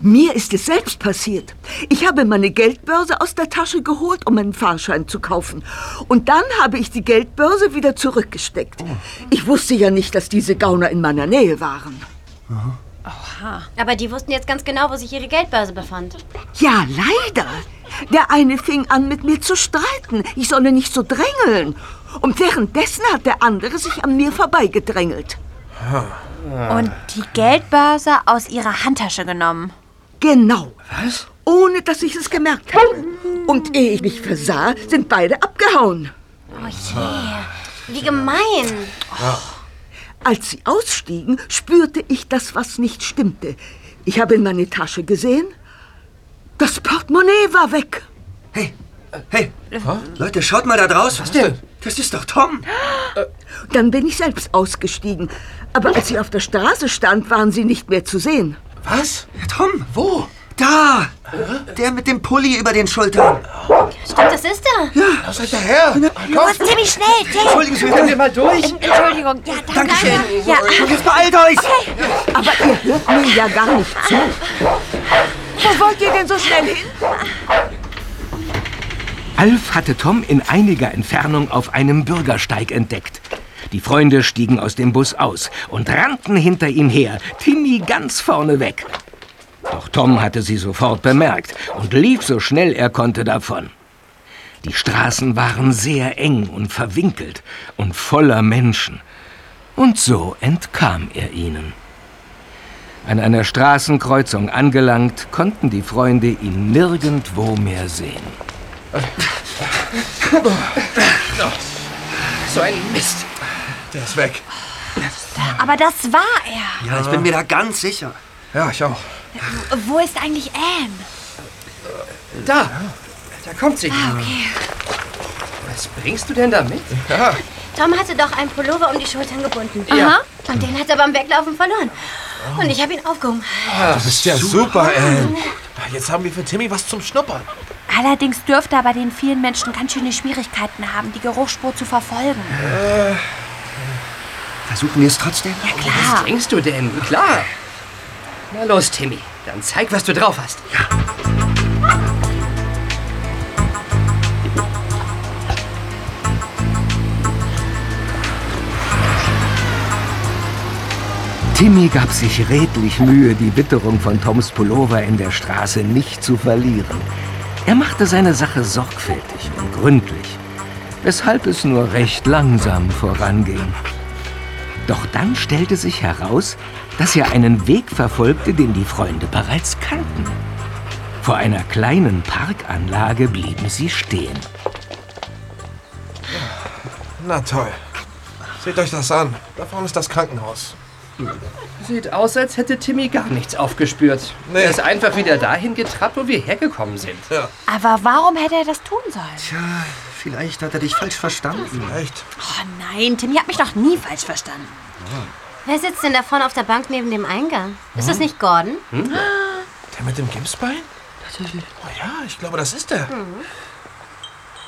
Mir ist es selbst passiert. Ich habe meine Geldbörse aus der Tasche geholt, um einen Fahrschein zu kaufen. Und dann habe ich die Geldbörse wieder zurückgesteckt. Ich wusste ja nicht, dass diese Gauner in meiner Nähe waren. Aber die wussten jetzt ganz genau, wo sich ihre Geldbörse befand. Ja, leider. Der eine fing an, mit mir zu streiten. Ich solle nicht so drängeln. Und währenddessen hat der andere sich an mir vorbeigedrängelt. Und die Geldbörse aus ihrer Handtasche genommen. Genau. Was? Ohne dass ich es gemerkt habe. Und ehe ich mich versah, sind beide abgehauen. Oh je, wie gemein. Als sie ausstiegen, spürte ich, dass was nicht stimmte. Ich habe in meine Tasche gesehen. Das Portemonnaie war weg. Hey, hey, Leute, schaut mal da draußen. Was denn? Das ist doch Tom. Dann bin ich selbst ausgestiegen. Aber als sie auf der Straße stand, waren sie nicht mehr zu sehen. Was? Ja, Tom, wo? Da! Der mit dem Pulli über den Schultern. Stimmt, das ist er. Ja. Was seid ihr her? Los, Timmy, schnell, Timmy. Entschuldigen Sie, Können wir mal durch? Entschuldigung, ja, danke. Dankeschön. Ja, Und jetzt beeilt euch! Aber ihr hört mir ja gar nicht zu. Wo wollt ihr denn so schnell hin? Alf hatte Tom in einiger Entfernung auf einem Bürgersteig entdeckt. Die Freunde stiegen aus dem Bus aus und rannten hinter ihm her, Timmy ganz vorne weg. Doch Tom hatte sie sofort bemerkt und lief so schnell er konnte davon. Die Straßen waren sehr eng und verwinkelt und voller Menschen. Und so entkam er ihnen. An einer Straßenkreuzung angelangt, konnten die Freunde ihn nirgendwo mehr sehen. So ein Mist. Der ist weg. Aber das war er. Ja, ich bin mir da ganz sicher. Ja, ich auch. Wo ist eigentlich Anne? Da. Da kommt sie. Ah, okay. Was bringst du denn da mit? Ja. Tom hatte doch einen Pullover um die Schultern gebunden. Ja. Aha. Und den hat er beim Weglaufen verloren. Und ich habe ihn aufgehoben. Du bist ja super, Anne. Jetzt haben wir für Timmy was zum Schnuppern. Allerdings dürfte er bei den vielen Menschen ganz schöne Schwierigkeiten haben, die Geruchsspur zu verfolgen. Versuchen wir es trotzdem? Ja, klar. Was denkst du denn? Klar. Na los, Timmy. Dann zeig, was du drauf hast. Ja. Timmy gab sich redlich Mühe, die Witterung von Toms Pullover in der Straße nicht zu verlieren. Er machte seine Sache sorgfältig und gründlich, weshalb es nur recht langsam voranging. Doch dann stellte sich heraus, dass er einen Weg verfolgte, den die Freunde bereits kannten. Vor einer kleinen Parkanlage blieben sie stehen. Na toll. Seht euch das an. Da vorne ist das Krankenhaus. Sieht aus, als hätte Timmy gar nichts aufgespürt. Nee. Er ist einfach wieder dahin getrabt, wo wir hergekommen sind. Ja. Aber warum hätte er das tun sollen? Tja, vielleicht hat er dich falsch verstanden. Vielleicht. Oh nein, Timmy hat mich doch nie falsch verstanden. Wer sitzt denn da vorne auf der Bank neben dem Eingang? Ist das nicht Gordon? Der mit dem Gipsbein? Oh ja, ich glaube, das ist der.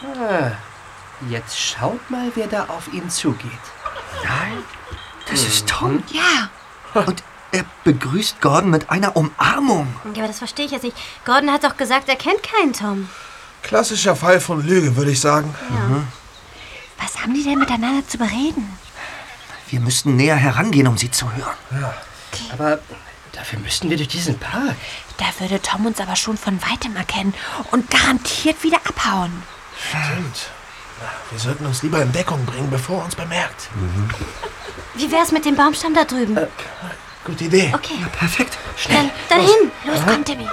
Ah, jetzt schaut mal, wer da auf ihn zugeht. Nein, das ist Tom. Ja. Und er begrüßt Gordon mit einer Umarmung. Ja, aber das verstehe ich jetzt nicht. Gordon hat doch gesagt, er kennt keinen Tom. Klassischer Fall von Lüge, würde ich sagen. Was haben die denn miteinander zu bereden? Wir müssten näher herangehen, um sie zu hören. Aber dafür müssten wir durch diesen Park. Da würde Tom uns aber schon von weitem erkennen und garantiert wieder abhauen. Stimmt. Wir sollten uns lieber in Deckung bringen, bevor er uns bemerkt. Wie wär's mit dem Baumstamm da drüben? Gute Idee. Okay, Perfekt. dann, dann hin. Los, komm, Timmy.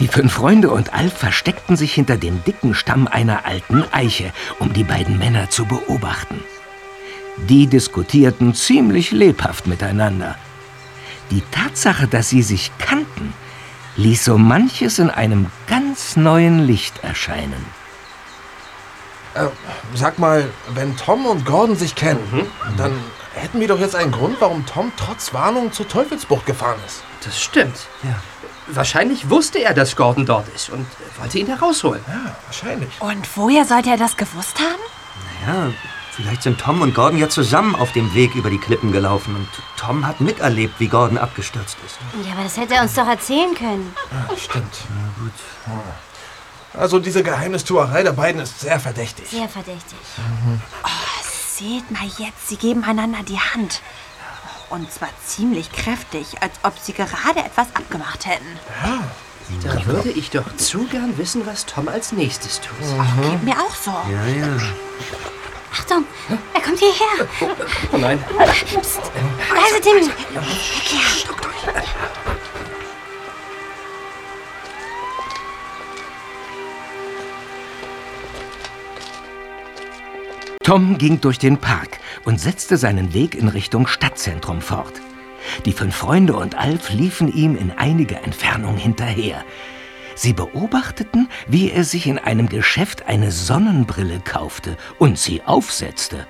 Die fünf Freunde und Alf versteckten sich hinter dem dicken Stamm einer alten Eiche, um die beiden Männer zu beobachten. Die diskutierten ziemlich lebhaft miteinander. Die Tatsache, dass sie sich kannten, ließ so manches in einem ganz neuen Licht erscheinen. Äh, sag mal, wenn Tom und Gordon sich kennen, dann hätten wir doch jetzt einen Grund, warum Tom trotz Warnung zur Teufelsbucht gefahren ist. Das stimmt. Ja. Wahrscheinlich wusste er, dass Gordon dort ist und wollte ihn herausholen. Ja, wahrscheinlich. Und woher sollte er das gewusst haben? Ja, vielleicht sind Tom und Gordon ja zusammen auf dem Weg über die Klippen gelaufen und Tom hat miterlebt, wie Gordon abgestürzt ist. Ja, aber das hätte er uns doch erzählen können. Ja, stimmt. Also diese Geheimnistuerei der beiden ist sehr verdächtig. Sehr verdächtig. Seht mal jetzt, sie geben einander die Hand. Und zwar ziemlich kräftig, als ob sie gerade etwas abgemacht hätten. Da würde ich doch zu gern wissen, was Tom als nächstes tut. Geht mir auch so. Ja, ja. Achtung, er kommt hierher. Oh nein. Psst. Leise, Timmy. Tom ging durch den Park und setzte seinen Weg in Richtung Stadtzentrum fort. Die fünf Freunde und Alf liefen ihm in einiger Entfernung hinterher. Sie beobachteten, wie er sich in einem Geschäft eine Sonnenbrille kaufte und sie aufsetzte,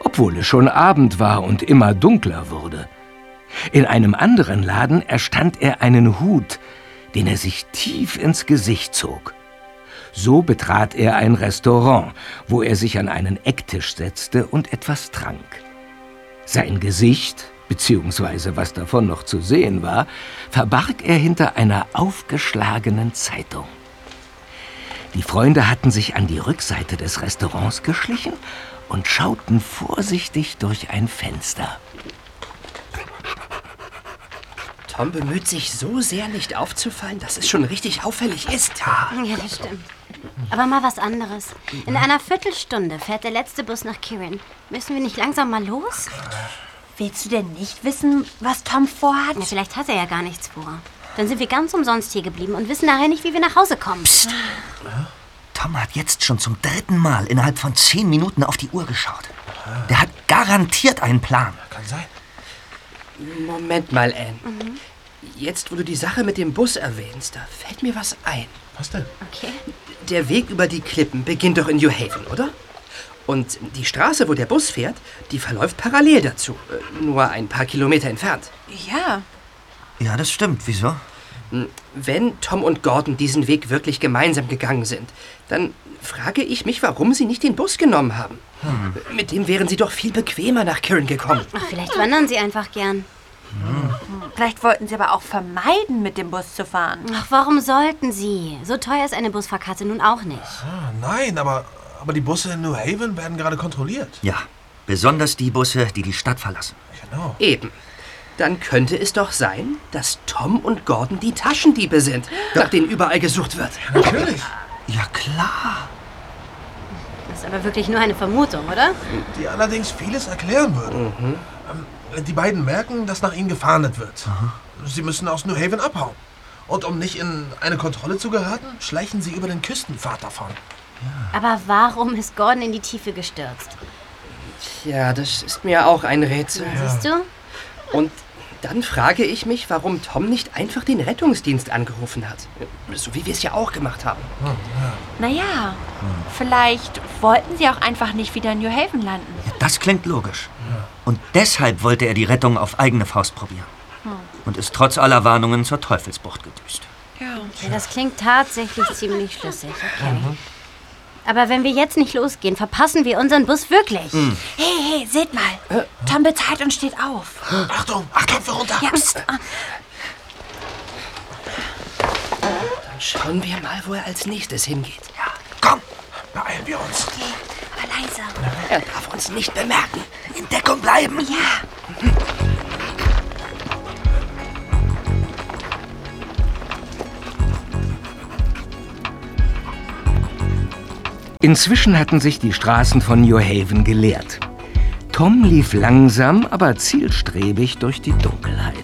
obwohl es schon Abend war und immer dunkler wurde. In einem anderen Laden erstand er einen Hut, den er sich tief ins Gesicht zog. So betrat er ein Restaurant, wo er sich an einen Ecktisch setzte und etwas trank. Sein Gesicht, beziehungsweise was davon noch zu sehen war, verbarg er hinter einer aufgeschlagenen Zeitung. Die Freunde hatten sich an die Rückseite des Restaurants geschlichen und schauten vorsichtig durch ein Fenster. Tom bemüht sich so sehr, nicht aufzufallen, dass es schon richtig auffällig ist. Ja, das stimmt. Aber mal was anderes. In einer Viertelstunde fährt der letzte Bus nach Kirin. Müssen wir nicht langsam mal los? Willst du denn nicht wissen, was Tom vorhat? Ja, vielleicht hat er ja gar nichts vor. Dann sind wir ganz umsonst hier geblieben und wissen nachher nicht, wie wir nach Hause kommen. Psst. Tom hat jetzt schon zum dritten Mal innerhalb von zehn Minuten auf die Uhr geschaut. Der hat garantiert einen Plan. Kann sein. Moment mal, Anne. Jetzt, wo du die Sache mit dem Bus erwähnst, da fällt mir was ein. Was denn? Okay. Der Weg über die Klippen beginnt doch in New Haven, oder? Und die Straße, wo der Bus fährt, die verläuft parallel dazu. Äh, Nur ein paar Kilometer entfernt. Ja. Ja, das stimmt. Wieso? Wenn Tom und Gordon diesen Weg wirklich gemeinsam gegangen sind, dann frage ich mich, warum sie nicht den Bus genommen haben. Mit dem wären sie doch viel bequemer nach Kirin gekommen. Ach, vielleicht wandern sie einfach gern. Vielleicht wollten sie aber auch vermeiden, mit dem Bus zu fahren. Ach, warum sollten sie? So teuer ist eine Busfahrkarte nun auch nicht. Ah, nein, aber, aber die Busse in New Haven werden gerade kontrolliert. Ja, besonders die Busse, die die Stadt verlassen. Genau. Eben. Dann könnte es doch sein, dass Tom und Gordon die Taschendiebe sind, nach denen überall gesucht wird. Natürlich. Ja, klar. Das ist aber wirklich nur eine Vermutung, oder? Die allerdings vieles erklären würden. Ähm, die beiden merken, dass nach ihnen gefahndet wird. Sie müssen aus New Haven abhauen. Und um nicht in eine Kontrolle zu geraten, schleichen sie über den Küstenpfad davon. Aber warum ist Gordon in die Tiefe gestürzt? Ja, das ist mir auch ein Rätsel. Siehst du? Und dann frage ich mich, warum Tom nicht einfach den Rettungsdienst angerufen hat. So wie wir es ja auch gemacht haben. Naja, vielleicht wollten sie auch einfach nicht wieder in New Haven landen. Ja, das klingt logisch. Und deshalb wollte er die Rettung auf eigene Faust probieren. Und ist trotz aller Warnungen zur Teufelsbucht gedüst. Ja, das klingt tatsächlich ziemlich schlüssig. Okay. Aber wenn wir jetzt nicht losgehen, verpassen wir unseren Bus wirklich. Hey, hey, seht mal. Tom bezahlt und steht auf. Achtung, Köpfe runter. Ja, pst. Dann schauen wir mal, wo er als nächstes hingeht. Ja, komm, beeilen wir uns. Okay, aber leiser. Er darf uns nicht bemerken. In Deckung bleiben. Ja. Inzwischen hatten sich die Straßen von New Haven geleert. Tom lief langsam, aber zielstrebig durch die Dunkelheit.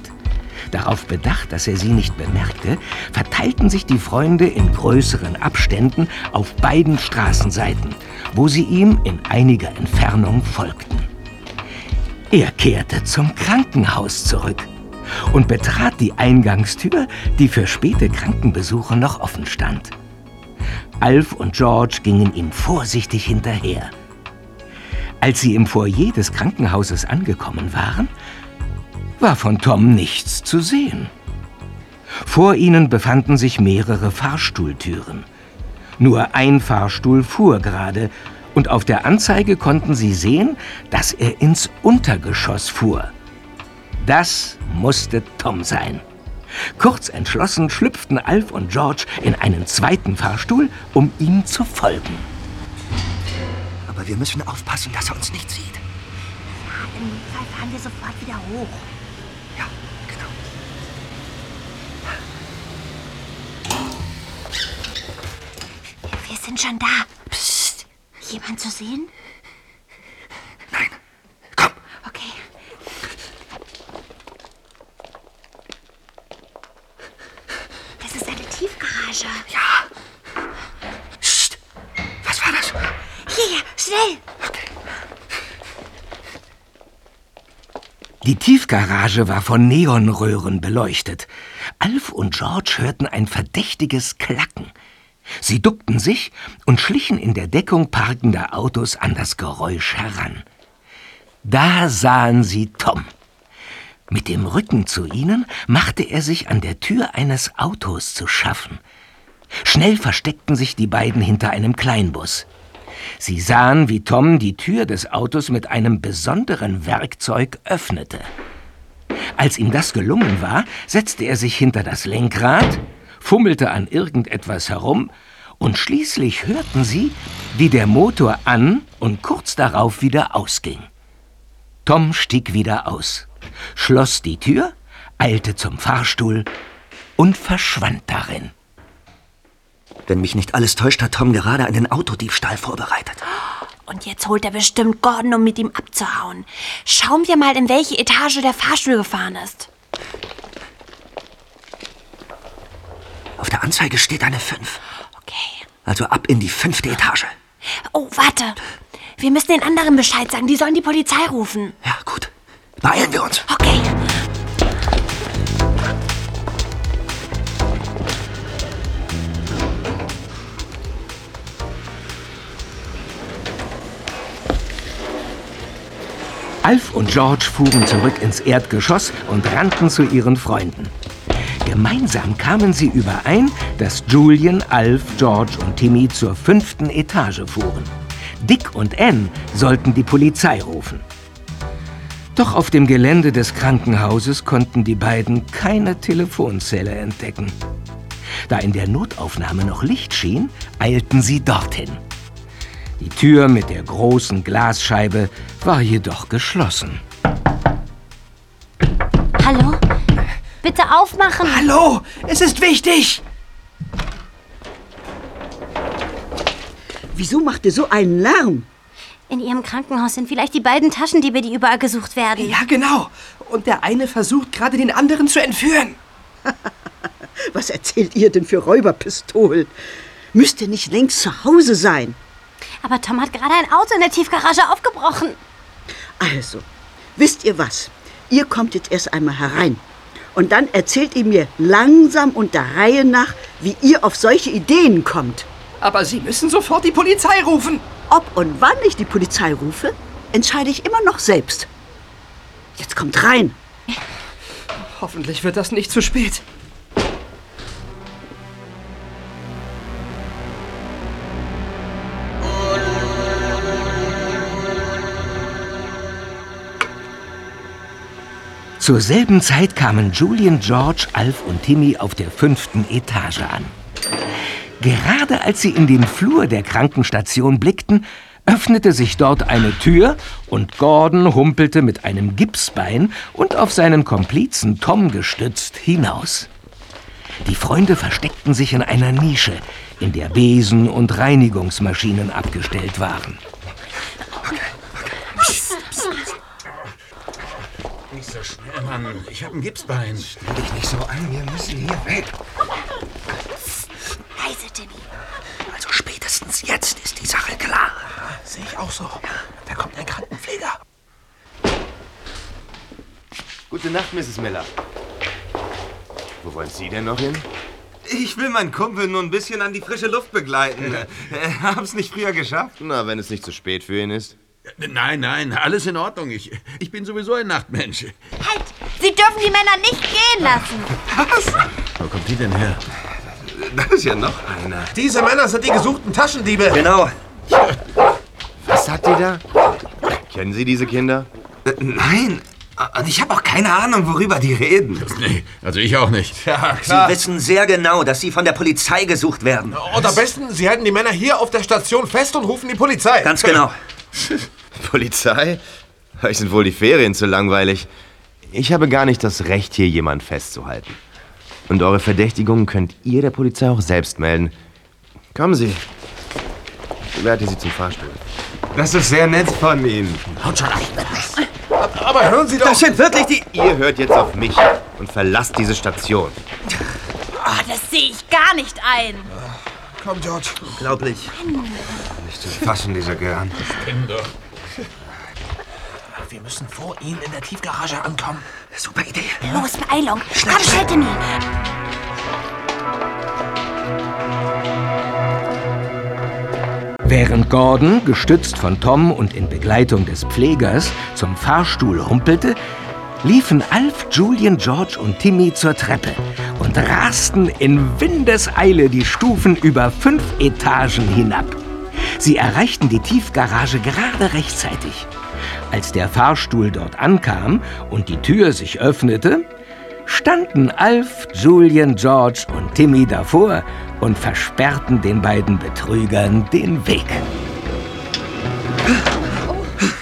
Darauf bedacht, dass er sie nicht bemerkte, verteilten sich die Freunde in größeren Abständen auf beiden Straßenseiten, wo sie ihm in einiger Entfernung folgten. Er kehrte zum Krankenhaus zurück und betrat die Eingangstür, die für späte Krankenbesuche noch offen stand. Alf und George gingen ihm vorsichtig hinterher. Als sie im Foyer des Krankenhauses angekommen waren, war von Tom nichts zu sehen. Vor ihnen befanden sich mehrere Fahrstuhltüren. Nur ein Fahrstuhl fuhr gerade, und auf der Anzeige konnten sie sehen, dass er ins Untergeschoss fuhr. Das musste Tom sein. Kurz entschlossen schlüpften Alf und George in einen zweiten Fahrstuhl, um ihm zu folgen. Aber wir müssen aufpassen, dass er uns nicht sieht. Im Fall fahren wir sofort wieder hoch. Ja, genau. Wir sind schon da. Psst. Jemand zu sehen? Nein. Komm. Okay. Das ist eine Tiefgarage. Ja. Psst. Was war das? Hier, schnell. Die Tiefgarage war von Neonröhren beleuchtet. Alf und George hörten ein verdächtiges Klacken. Sie duckten sich und schlichen in der Deckung parkender Autos an das Geräusch heran. Da sahen sie Tom. Mit dem Rücken zu ihnen machte er sich an der Tür eines Autos zu schaffen. Schnell versteckten sich die beiden hinter einem Kleinbus. Sie sahen, wie Tom die Tür des Autos mit einem besonderen Werkzeug öffnete. Als ihm das gelungen war, setzte er sich hinter das Lenkrad, fummelte an irgendetwas herum und schließlich hörten sie, wie der Motor an und kurz darauf wieder ausging. Tom stieg wieder aus, schloss die Tür, eilte zum Fahrstuhl und verschwand darin. Wenn mich nicht alles täuscht, hat Tom gerade einen Autodiebstahl vorbereitet. Und jetzt holt er bestimmt Gordon, um mit ihm abzuhauen. Schauen wir mal, in welche Etage der Fahrstuhl gefahren ist. Auf der Anzeige steht eine 5. Okay. Also ab in die fünfte Etage. Oh, warte. Wir müssen den anderen Bescheid sagen. Die sollen die Polizei rufen. Ja, gut. Beeilen wir uns. Okay. Alf und George fuhren zurück ins Erdgeschoss und rannten zu ihren Freunden. Gemeinsam kamen sie überein, dass Julian, Alf, George und Timmy zur fünften Etage fuhren. Dick und Ann sollten die Polizei rufen. Doch auf dem Gelände des Krankenhauses konnten die beiden keine Telefonzelle entdecken. Da in der Notaufnahme noch Licht schien, eilten sie dorthin. Die Tür mit der großen Glasscheibe war jedoch geschlossen. Hallo? Bitte aufmachen. Hallo, es ist wichtig. Wieso macht ihr so einen Lärm? In Ihrem Krankenhaus sind vielleicht die beiden Taschendiebe, die überall gesucht werden. Ja, genau. Und der eine versucht gerade den anderen zu entführen. Was erzählt ihr denn für Räuberpistolen? Müsst ihr nicht längst zu Hause sein? Aber Tom hat gerade ein Auto in der Tiefgarage aufgebrochen. Also, wisst ihr was? Ihr kommt jetzt erst einmal herein. Und dann erzählt ihr mir langsam und der Reihe nach, wie ihr auf solche Ideen kommt. Aber Sie müssen sofort die Polizei rufen. Ob und wann ich die Polizei rufe, entscheide ich immer noch selbst. Jetzt kommt rein. Hoffentlich wird das nicht zu spät. Zur selben Zeit kamen Julian, George, Alf und Timmy auf der fünften Etage an. Gerade als sie in den Flur der Krankenstation blickten, öffnete sich dort eine Tür und Gordon humpelte mit einem Gipsbein und auf seinen Komplizen Tom gestützt hinaus. Die Freunde versteckten sich in einer Nische, in der Besen und Reinigungsmaschinen abgestellt waren. Nicht so schnell, Mann. Ich habe ein Gipsbein. Stell dich nicht so an, wir müssen hier weg. Leise, Timmy. Also spätestens jetzt ist die Sache klar. Sehe ich auch so. Da kommt ein Krankenpfleger. Gute Nacht, Mrs. Miller. Wo wollen Sie denn noch hin? Ich will meinen Kumpel nur ein bisschen an die frische Luft begleiten. Hab's nicht früher geschafft. Na, wenn es nicht zu spät für ihn ist. Nein, nein, alles in Ordnung. Ich, ich bin sowieso ein Nachtmensch. Halt! Sie dürfen die Männer nicht gehen lassen. Wo kommt die denn her? Da ist ja noch einer. Diese Männer sind die gesuchten Taschendiebe. Genau. Was sagt ihr da? Kennen Sie diese Kinder? Nein. Und ich habe auch keine Ahnung, worüber die reden. Nee, also ich auch nicht. Ja, Sie wissen sehr genau, dass Sie von der Polizei gesucht werden. Und am besten, Sie halten die Männer hier auf der Station fest und rufen die Polizei. Ganz genau. Polizei? Euch sind wohl die Ferien zu langweilig. Ich habe gar nicht das Recht, hier jemanden festzuhalten. Und eure Verdächtigungen könnt ihr der Polizei auch selbst melden. Kommen Sie. Ich begleite Sie zum Fahrstuhl. Das ist sehr nett von Ihnen. Haut schon ab. Aber hören Sie doch. Das sind wirklich die... Ihr hört jetzt auf mich und verlasst diese Station. Oh, das sehe ich gar nicht ein. Komm, George. Unglaublich. Nicht zu fassen, dieser Gern. Kinder. Wir müssen vor Ihnen in der Tiefgarage ankommen. Super Idee. Los, Beeilung. Komm schnell, Timmy. Während Gordon, gestützt von Tom und in Begleitung des Pflegers, zum Fahrstuhl humpelte, liefen Alf, Julian, George und Timmy zur Treppe und rasten in Windeseile die Stufen über fünf Etagen hinab. Sie erreichten die Tiefgarage gerade rechtzeitig. Als der Fahrstuhl dort ankam und die Tür sich öffnete, standen Alf, Julian, George und Timmy davor und versperrten den beiden Betrügern den Weg.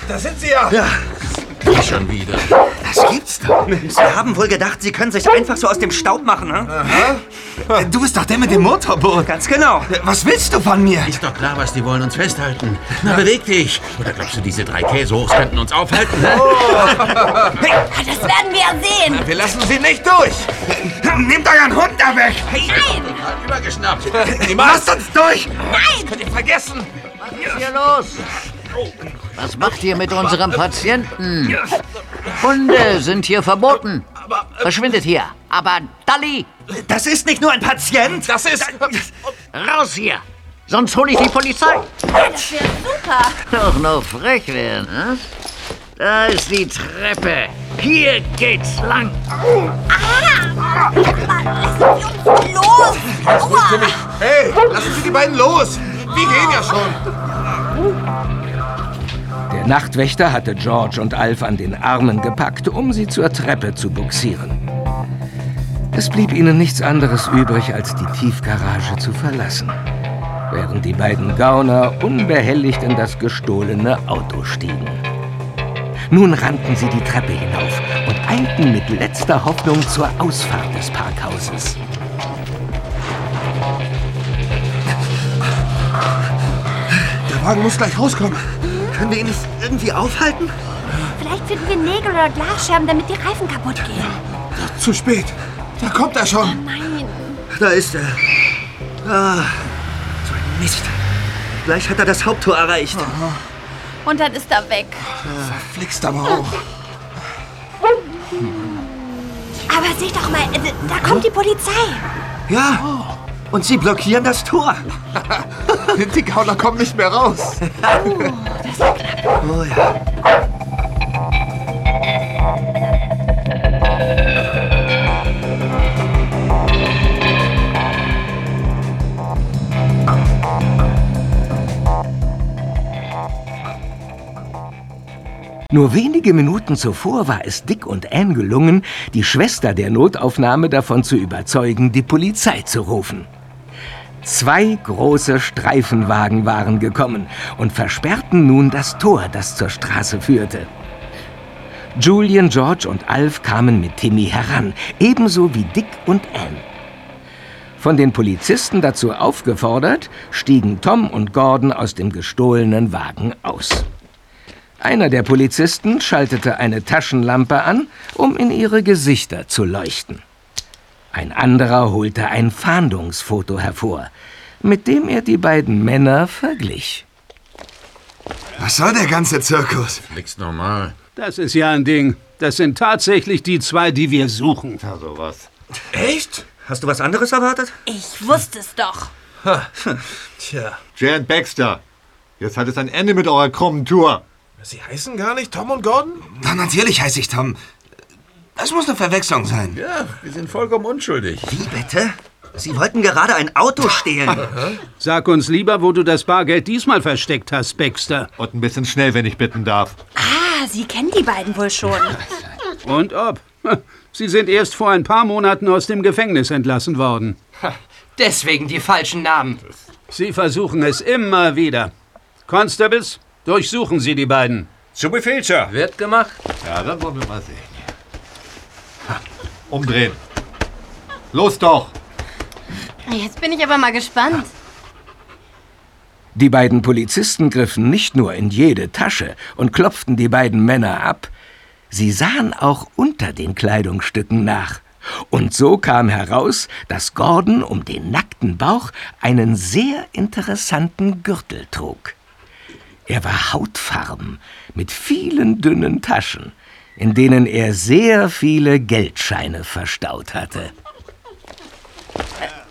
Da sind Sie ja. Ja. Ich schon wieder. Das Das gibt's doch. Sie haben wohl gedacht, Sie können sich einfach so aus dem Staub machen, ne? Aha. Du bist doch der mit dem Motorboot. Ganz genau. Was willst du von mir? Ist doch klar, was die wollen uns festhalten. Na, beweg dich. Oder glaubst du, diese drei Käsehochs könnten uns aufhalten? Das werden wir ja sehen. Wir lassen sie nicht durch. Nehmt euren Hund da weg. Nein! Übergeschnappt. Lasst uns durch. Nein! Könnt ihr vergessen. Was ist hier los? Was macht ihr mit unserem Patienten? Hunde sind hier verboten. Verschwindet hier. Aber Dalli! Das ist nicht nur ein Patient. Das ist... Raus hier! Sonst hole ich die Polizei. Das wäre super. Doch noch frech werden, hm? Da ist die Treppe. Hier geht's lang. Ah! Mann, lassen Sie uns los! Aua! Hey, lassen Sie die beiden los! Wir gehen ja schon! Nachtwächter hatte George und Alf an den Armen gepackt, um sie zur Treppe zu buxieren. Es blieb ihnen nichts anderes übrig, als die Tiefgarage zu verlassen, während die beiden Gauner unbehelligt in das gestohlene Auto stiegen. Nun rannten sie die Treppe hinauf und eilten mit letzter Hoffnung zur Ausfahrt des Parkhauses. Der Wagen muss gleich rauskommen. Können wir ihn nicht irgendwie aufhalten? Vielleicht finden wir Nägel oder Glasscherben, damit die Reifen kaputt gehen. Zu spät. Da kommt er schon. Nein. Da ist er. Ah, so ein Mist. Gleich hat er das Haupttor erreicht. Und dann ist er weg. Verflixt aber auch. Aber seht doch mal, äh, da kommt die Polizei. Ja. Und sie blockieren das Tor. Die Gauner kommen nicht mehr raus. Oh ja. Nur wenige Minuten zuvor war es Dick und Anne gelungen, die Schwester der Notaufnahme davon zu überzeugen, die Polizei zu rufen. Zwei große Streifenwagen waren gekommen und versperrten nun das Tor, das zur Straße führte. Julian, George und Alf kamen mit Timmy heran, ebenso wie Dick und Anne. Von den Polizisten dazu aufgefordert, stiegen Tom und Gordon aus dem gestohlenen Wagen aus. Einer der Polizisten schaltete eine Taschenlampe an, um in ihre Gesichter zu leuchten. Ein anderer holte ein Fahndungsfoto hervor, mit dem er die beiden Männer verglich. Was soll der ganze Zirkus? Nix normal. Das ist ja ein Ding. Das sind tatsächlich die zwei, die wir suchen. Na sowas. Echt? Hast du was anderes erwartet? Ich wusste es doch. Tja, Jan Baxter, jetzt hat es ein Ende mit eurer krummen Tour. Sie heißen gar nicht Tom und Gordon? Na, natürlich heiße ich Tom. Das muss eine Verwechslung sein. Ja, wir sind vollkommen unschuldig. Wie bitte? Sie wollten gerade ein Auto stehlen. Sag uns lieber, wo du das Bargeld diesmal versteckt hast, Baxter. Und ein bisschen schnell, wenn ich bitten darf. Ah, Sie kennen die beiden wohl schon. Und ob? Sie sind erst vor ein paar Monaten aus dem Gefängnis entlassen worden. Deswegen die falschen Namen. Sie versuchen es immer wieder. Constables, durchsuchen Sie die beiden. Zu Befehl, Sir. Wird gemacht. Ja, dann wollen wir mal sehen. Umdrehen. Los doch. Jetzt bin ich aber mal gespannt. Die beiden Polizisten griffen nicht nur in jede Tasche und klopften die beiden Männer ab, sie sahen auch unter den Kleidungsstücken nach. Und so kam heraus, dass Gordon um den nackten Bauch einen sehr interessanten Gürtel trug. Er war hautfarben mit vielen dünnen Taschen, in denen er sehr viele Geldscheine verstaut hatte.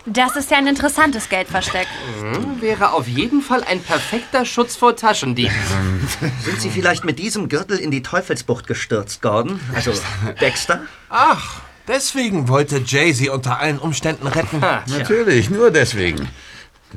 Das ist ja ein interessantes Geldversteck. Hm, wäre auf jeden Fall ein perfekter Schutz vor Taschendieben. Sind Sie vielleicht mit diesem Gürtel in die Teufelsbucht gestürzt, Gordon? Also Dexter? Ach, deswegen wollte Jay sie unter allen Umständen retten. Natürlich, nur deswegen.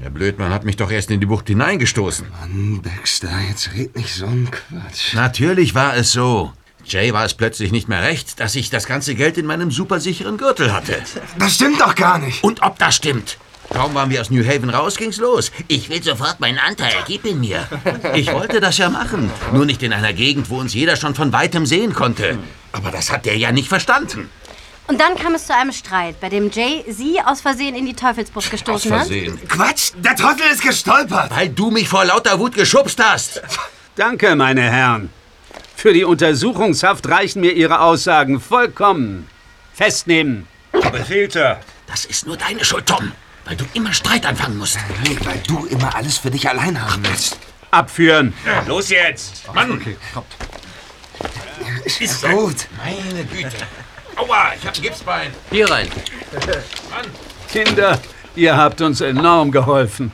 Der Blödmann hat mich doch erst in die Bucht hineingestoßen. Mann, Baxter, jetzt red nicht so ein Quatsch. Natürlich war es so. Jay war es plötzlich nicht mehr recht, dass ich das ganze Geld in meinem supersicheren Gürtel hatte. Das stimmt doch gar nicht. Und ob das stimmt? Kaum waren wir aus New Haven raus, ging's los. Ich will sofort meinen Anteil, gib ihn mir. Ich wollte das ja machen, nur nicht in einer Gegend, wo uns jeder schon von weitem sehen konnte. Aber das hat der ja nicht verstanden. Und dann kam es zu einem Streit, bei dem Jay sie aus Versehen in die Teufelsbrust gestoßen hat. Quatsch, der Trottel ist gestolpert. Weil du mich vor lauter Wut geschubst hast. Danke, meine Herren. Für die Untersuchungshaft reichen mir Ihre Aussagen vollkommen. Festnehmen. Befehlter. Das ist nur deine Schuld, Tom. Weil du immer Streit anfangen musst. Weil du immer alles für dich allein haben willst. Abführen. Los jetzt. Mann. Okay, kommt. Ist gut. Meine Güte. Aua, ich hab ein Gipsbein. Hier rein. Kinder, ihr habt uns enorm geholfen.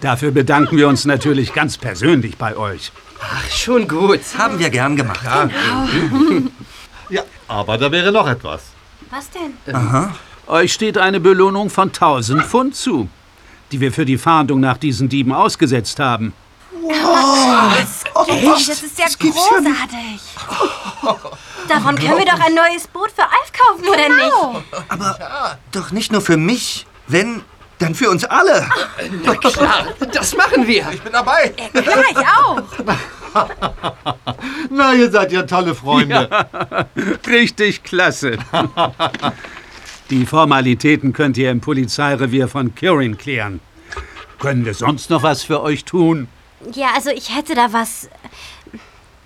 Dafür bedanken wir uns natürlich ganz persönlich bei euch. Ach, schon gut. Haben wir gern gemacht. Ja, aber da wäre noch etwas. Was denn? Aha. Euch steht eine Belohnung von 1000 Pfund zu, die wir für die Fahndung nach diesen Dieben ausgesetzt haben. Echt? Das ist ja großartig. Davon können wir doch ein neues Boot für Alf kaufen, oder Genau. nicht? Aber doch nicht nur für mich. Wenn, dann für uns alle. Na klar, das machen wir. Ich bin dabei. Klar, ich auch. Na, ihr seid ja tolle Freunde. Ja, richtig klasse. Die Formalitäten könnt ihr im Polizeirevier von Kirin klären. Können wir sonst noch was für euch tun? Ja, also ich hätte da was.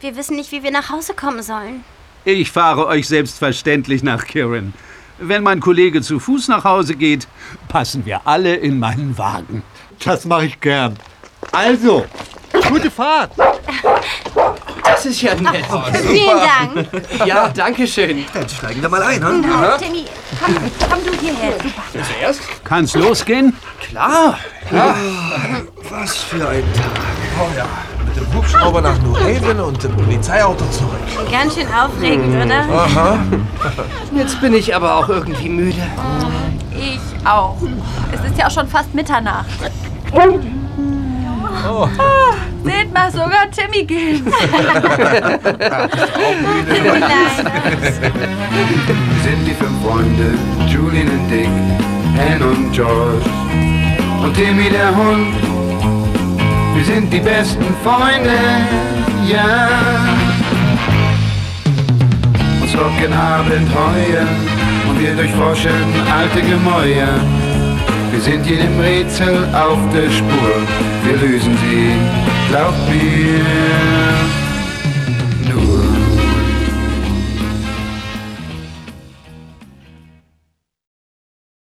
Wir wissen nicht, wie wir nach Hause kommen sollen. Ich fahre euch selbstverständlich nach Kirin. Wenn mein Kollege zu Fuß nach Hause geht, passen wir alle in meinen Wagen. Das mache ich gern. Also, gute Fahrt. Das ist ja nett. Vielen Dank. Ja, danke schön. Dann steigen wir mal ein, ne? Na, Timmy, komm, komm du hierher. Super. Zuerst? Kann's losgehen? Klar. Was für ein Tag. Oh ja. Hubschrauber nach New Haven und dem Polizeiauto zurück. Ganz schön aufregend, oder? Aha. Jetzt bin ich aber auch irgendwie müde. Ich auch. Es ist ja auch schon fast Mitternacht. Oh. Ah, seht mal, sogar Timmy geht. Wir sind die fünf Freunde, Julian und Dick, Anne und George und Timmy der Hund. Wir sind die besten Freunde, ja. Uns locken Abenteuer und wir durchforschen alte Gemäuer. Wir sind jedem Rätsel auf der Spur, wir lösen sie, glaubt mir.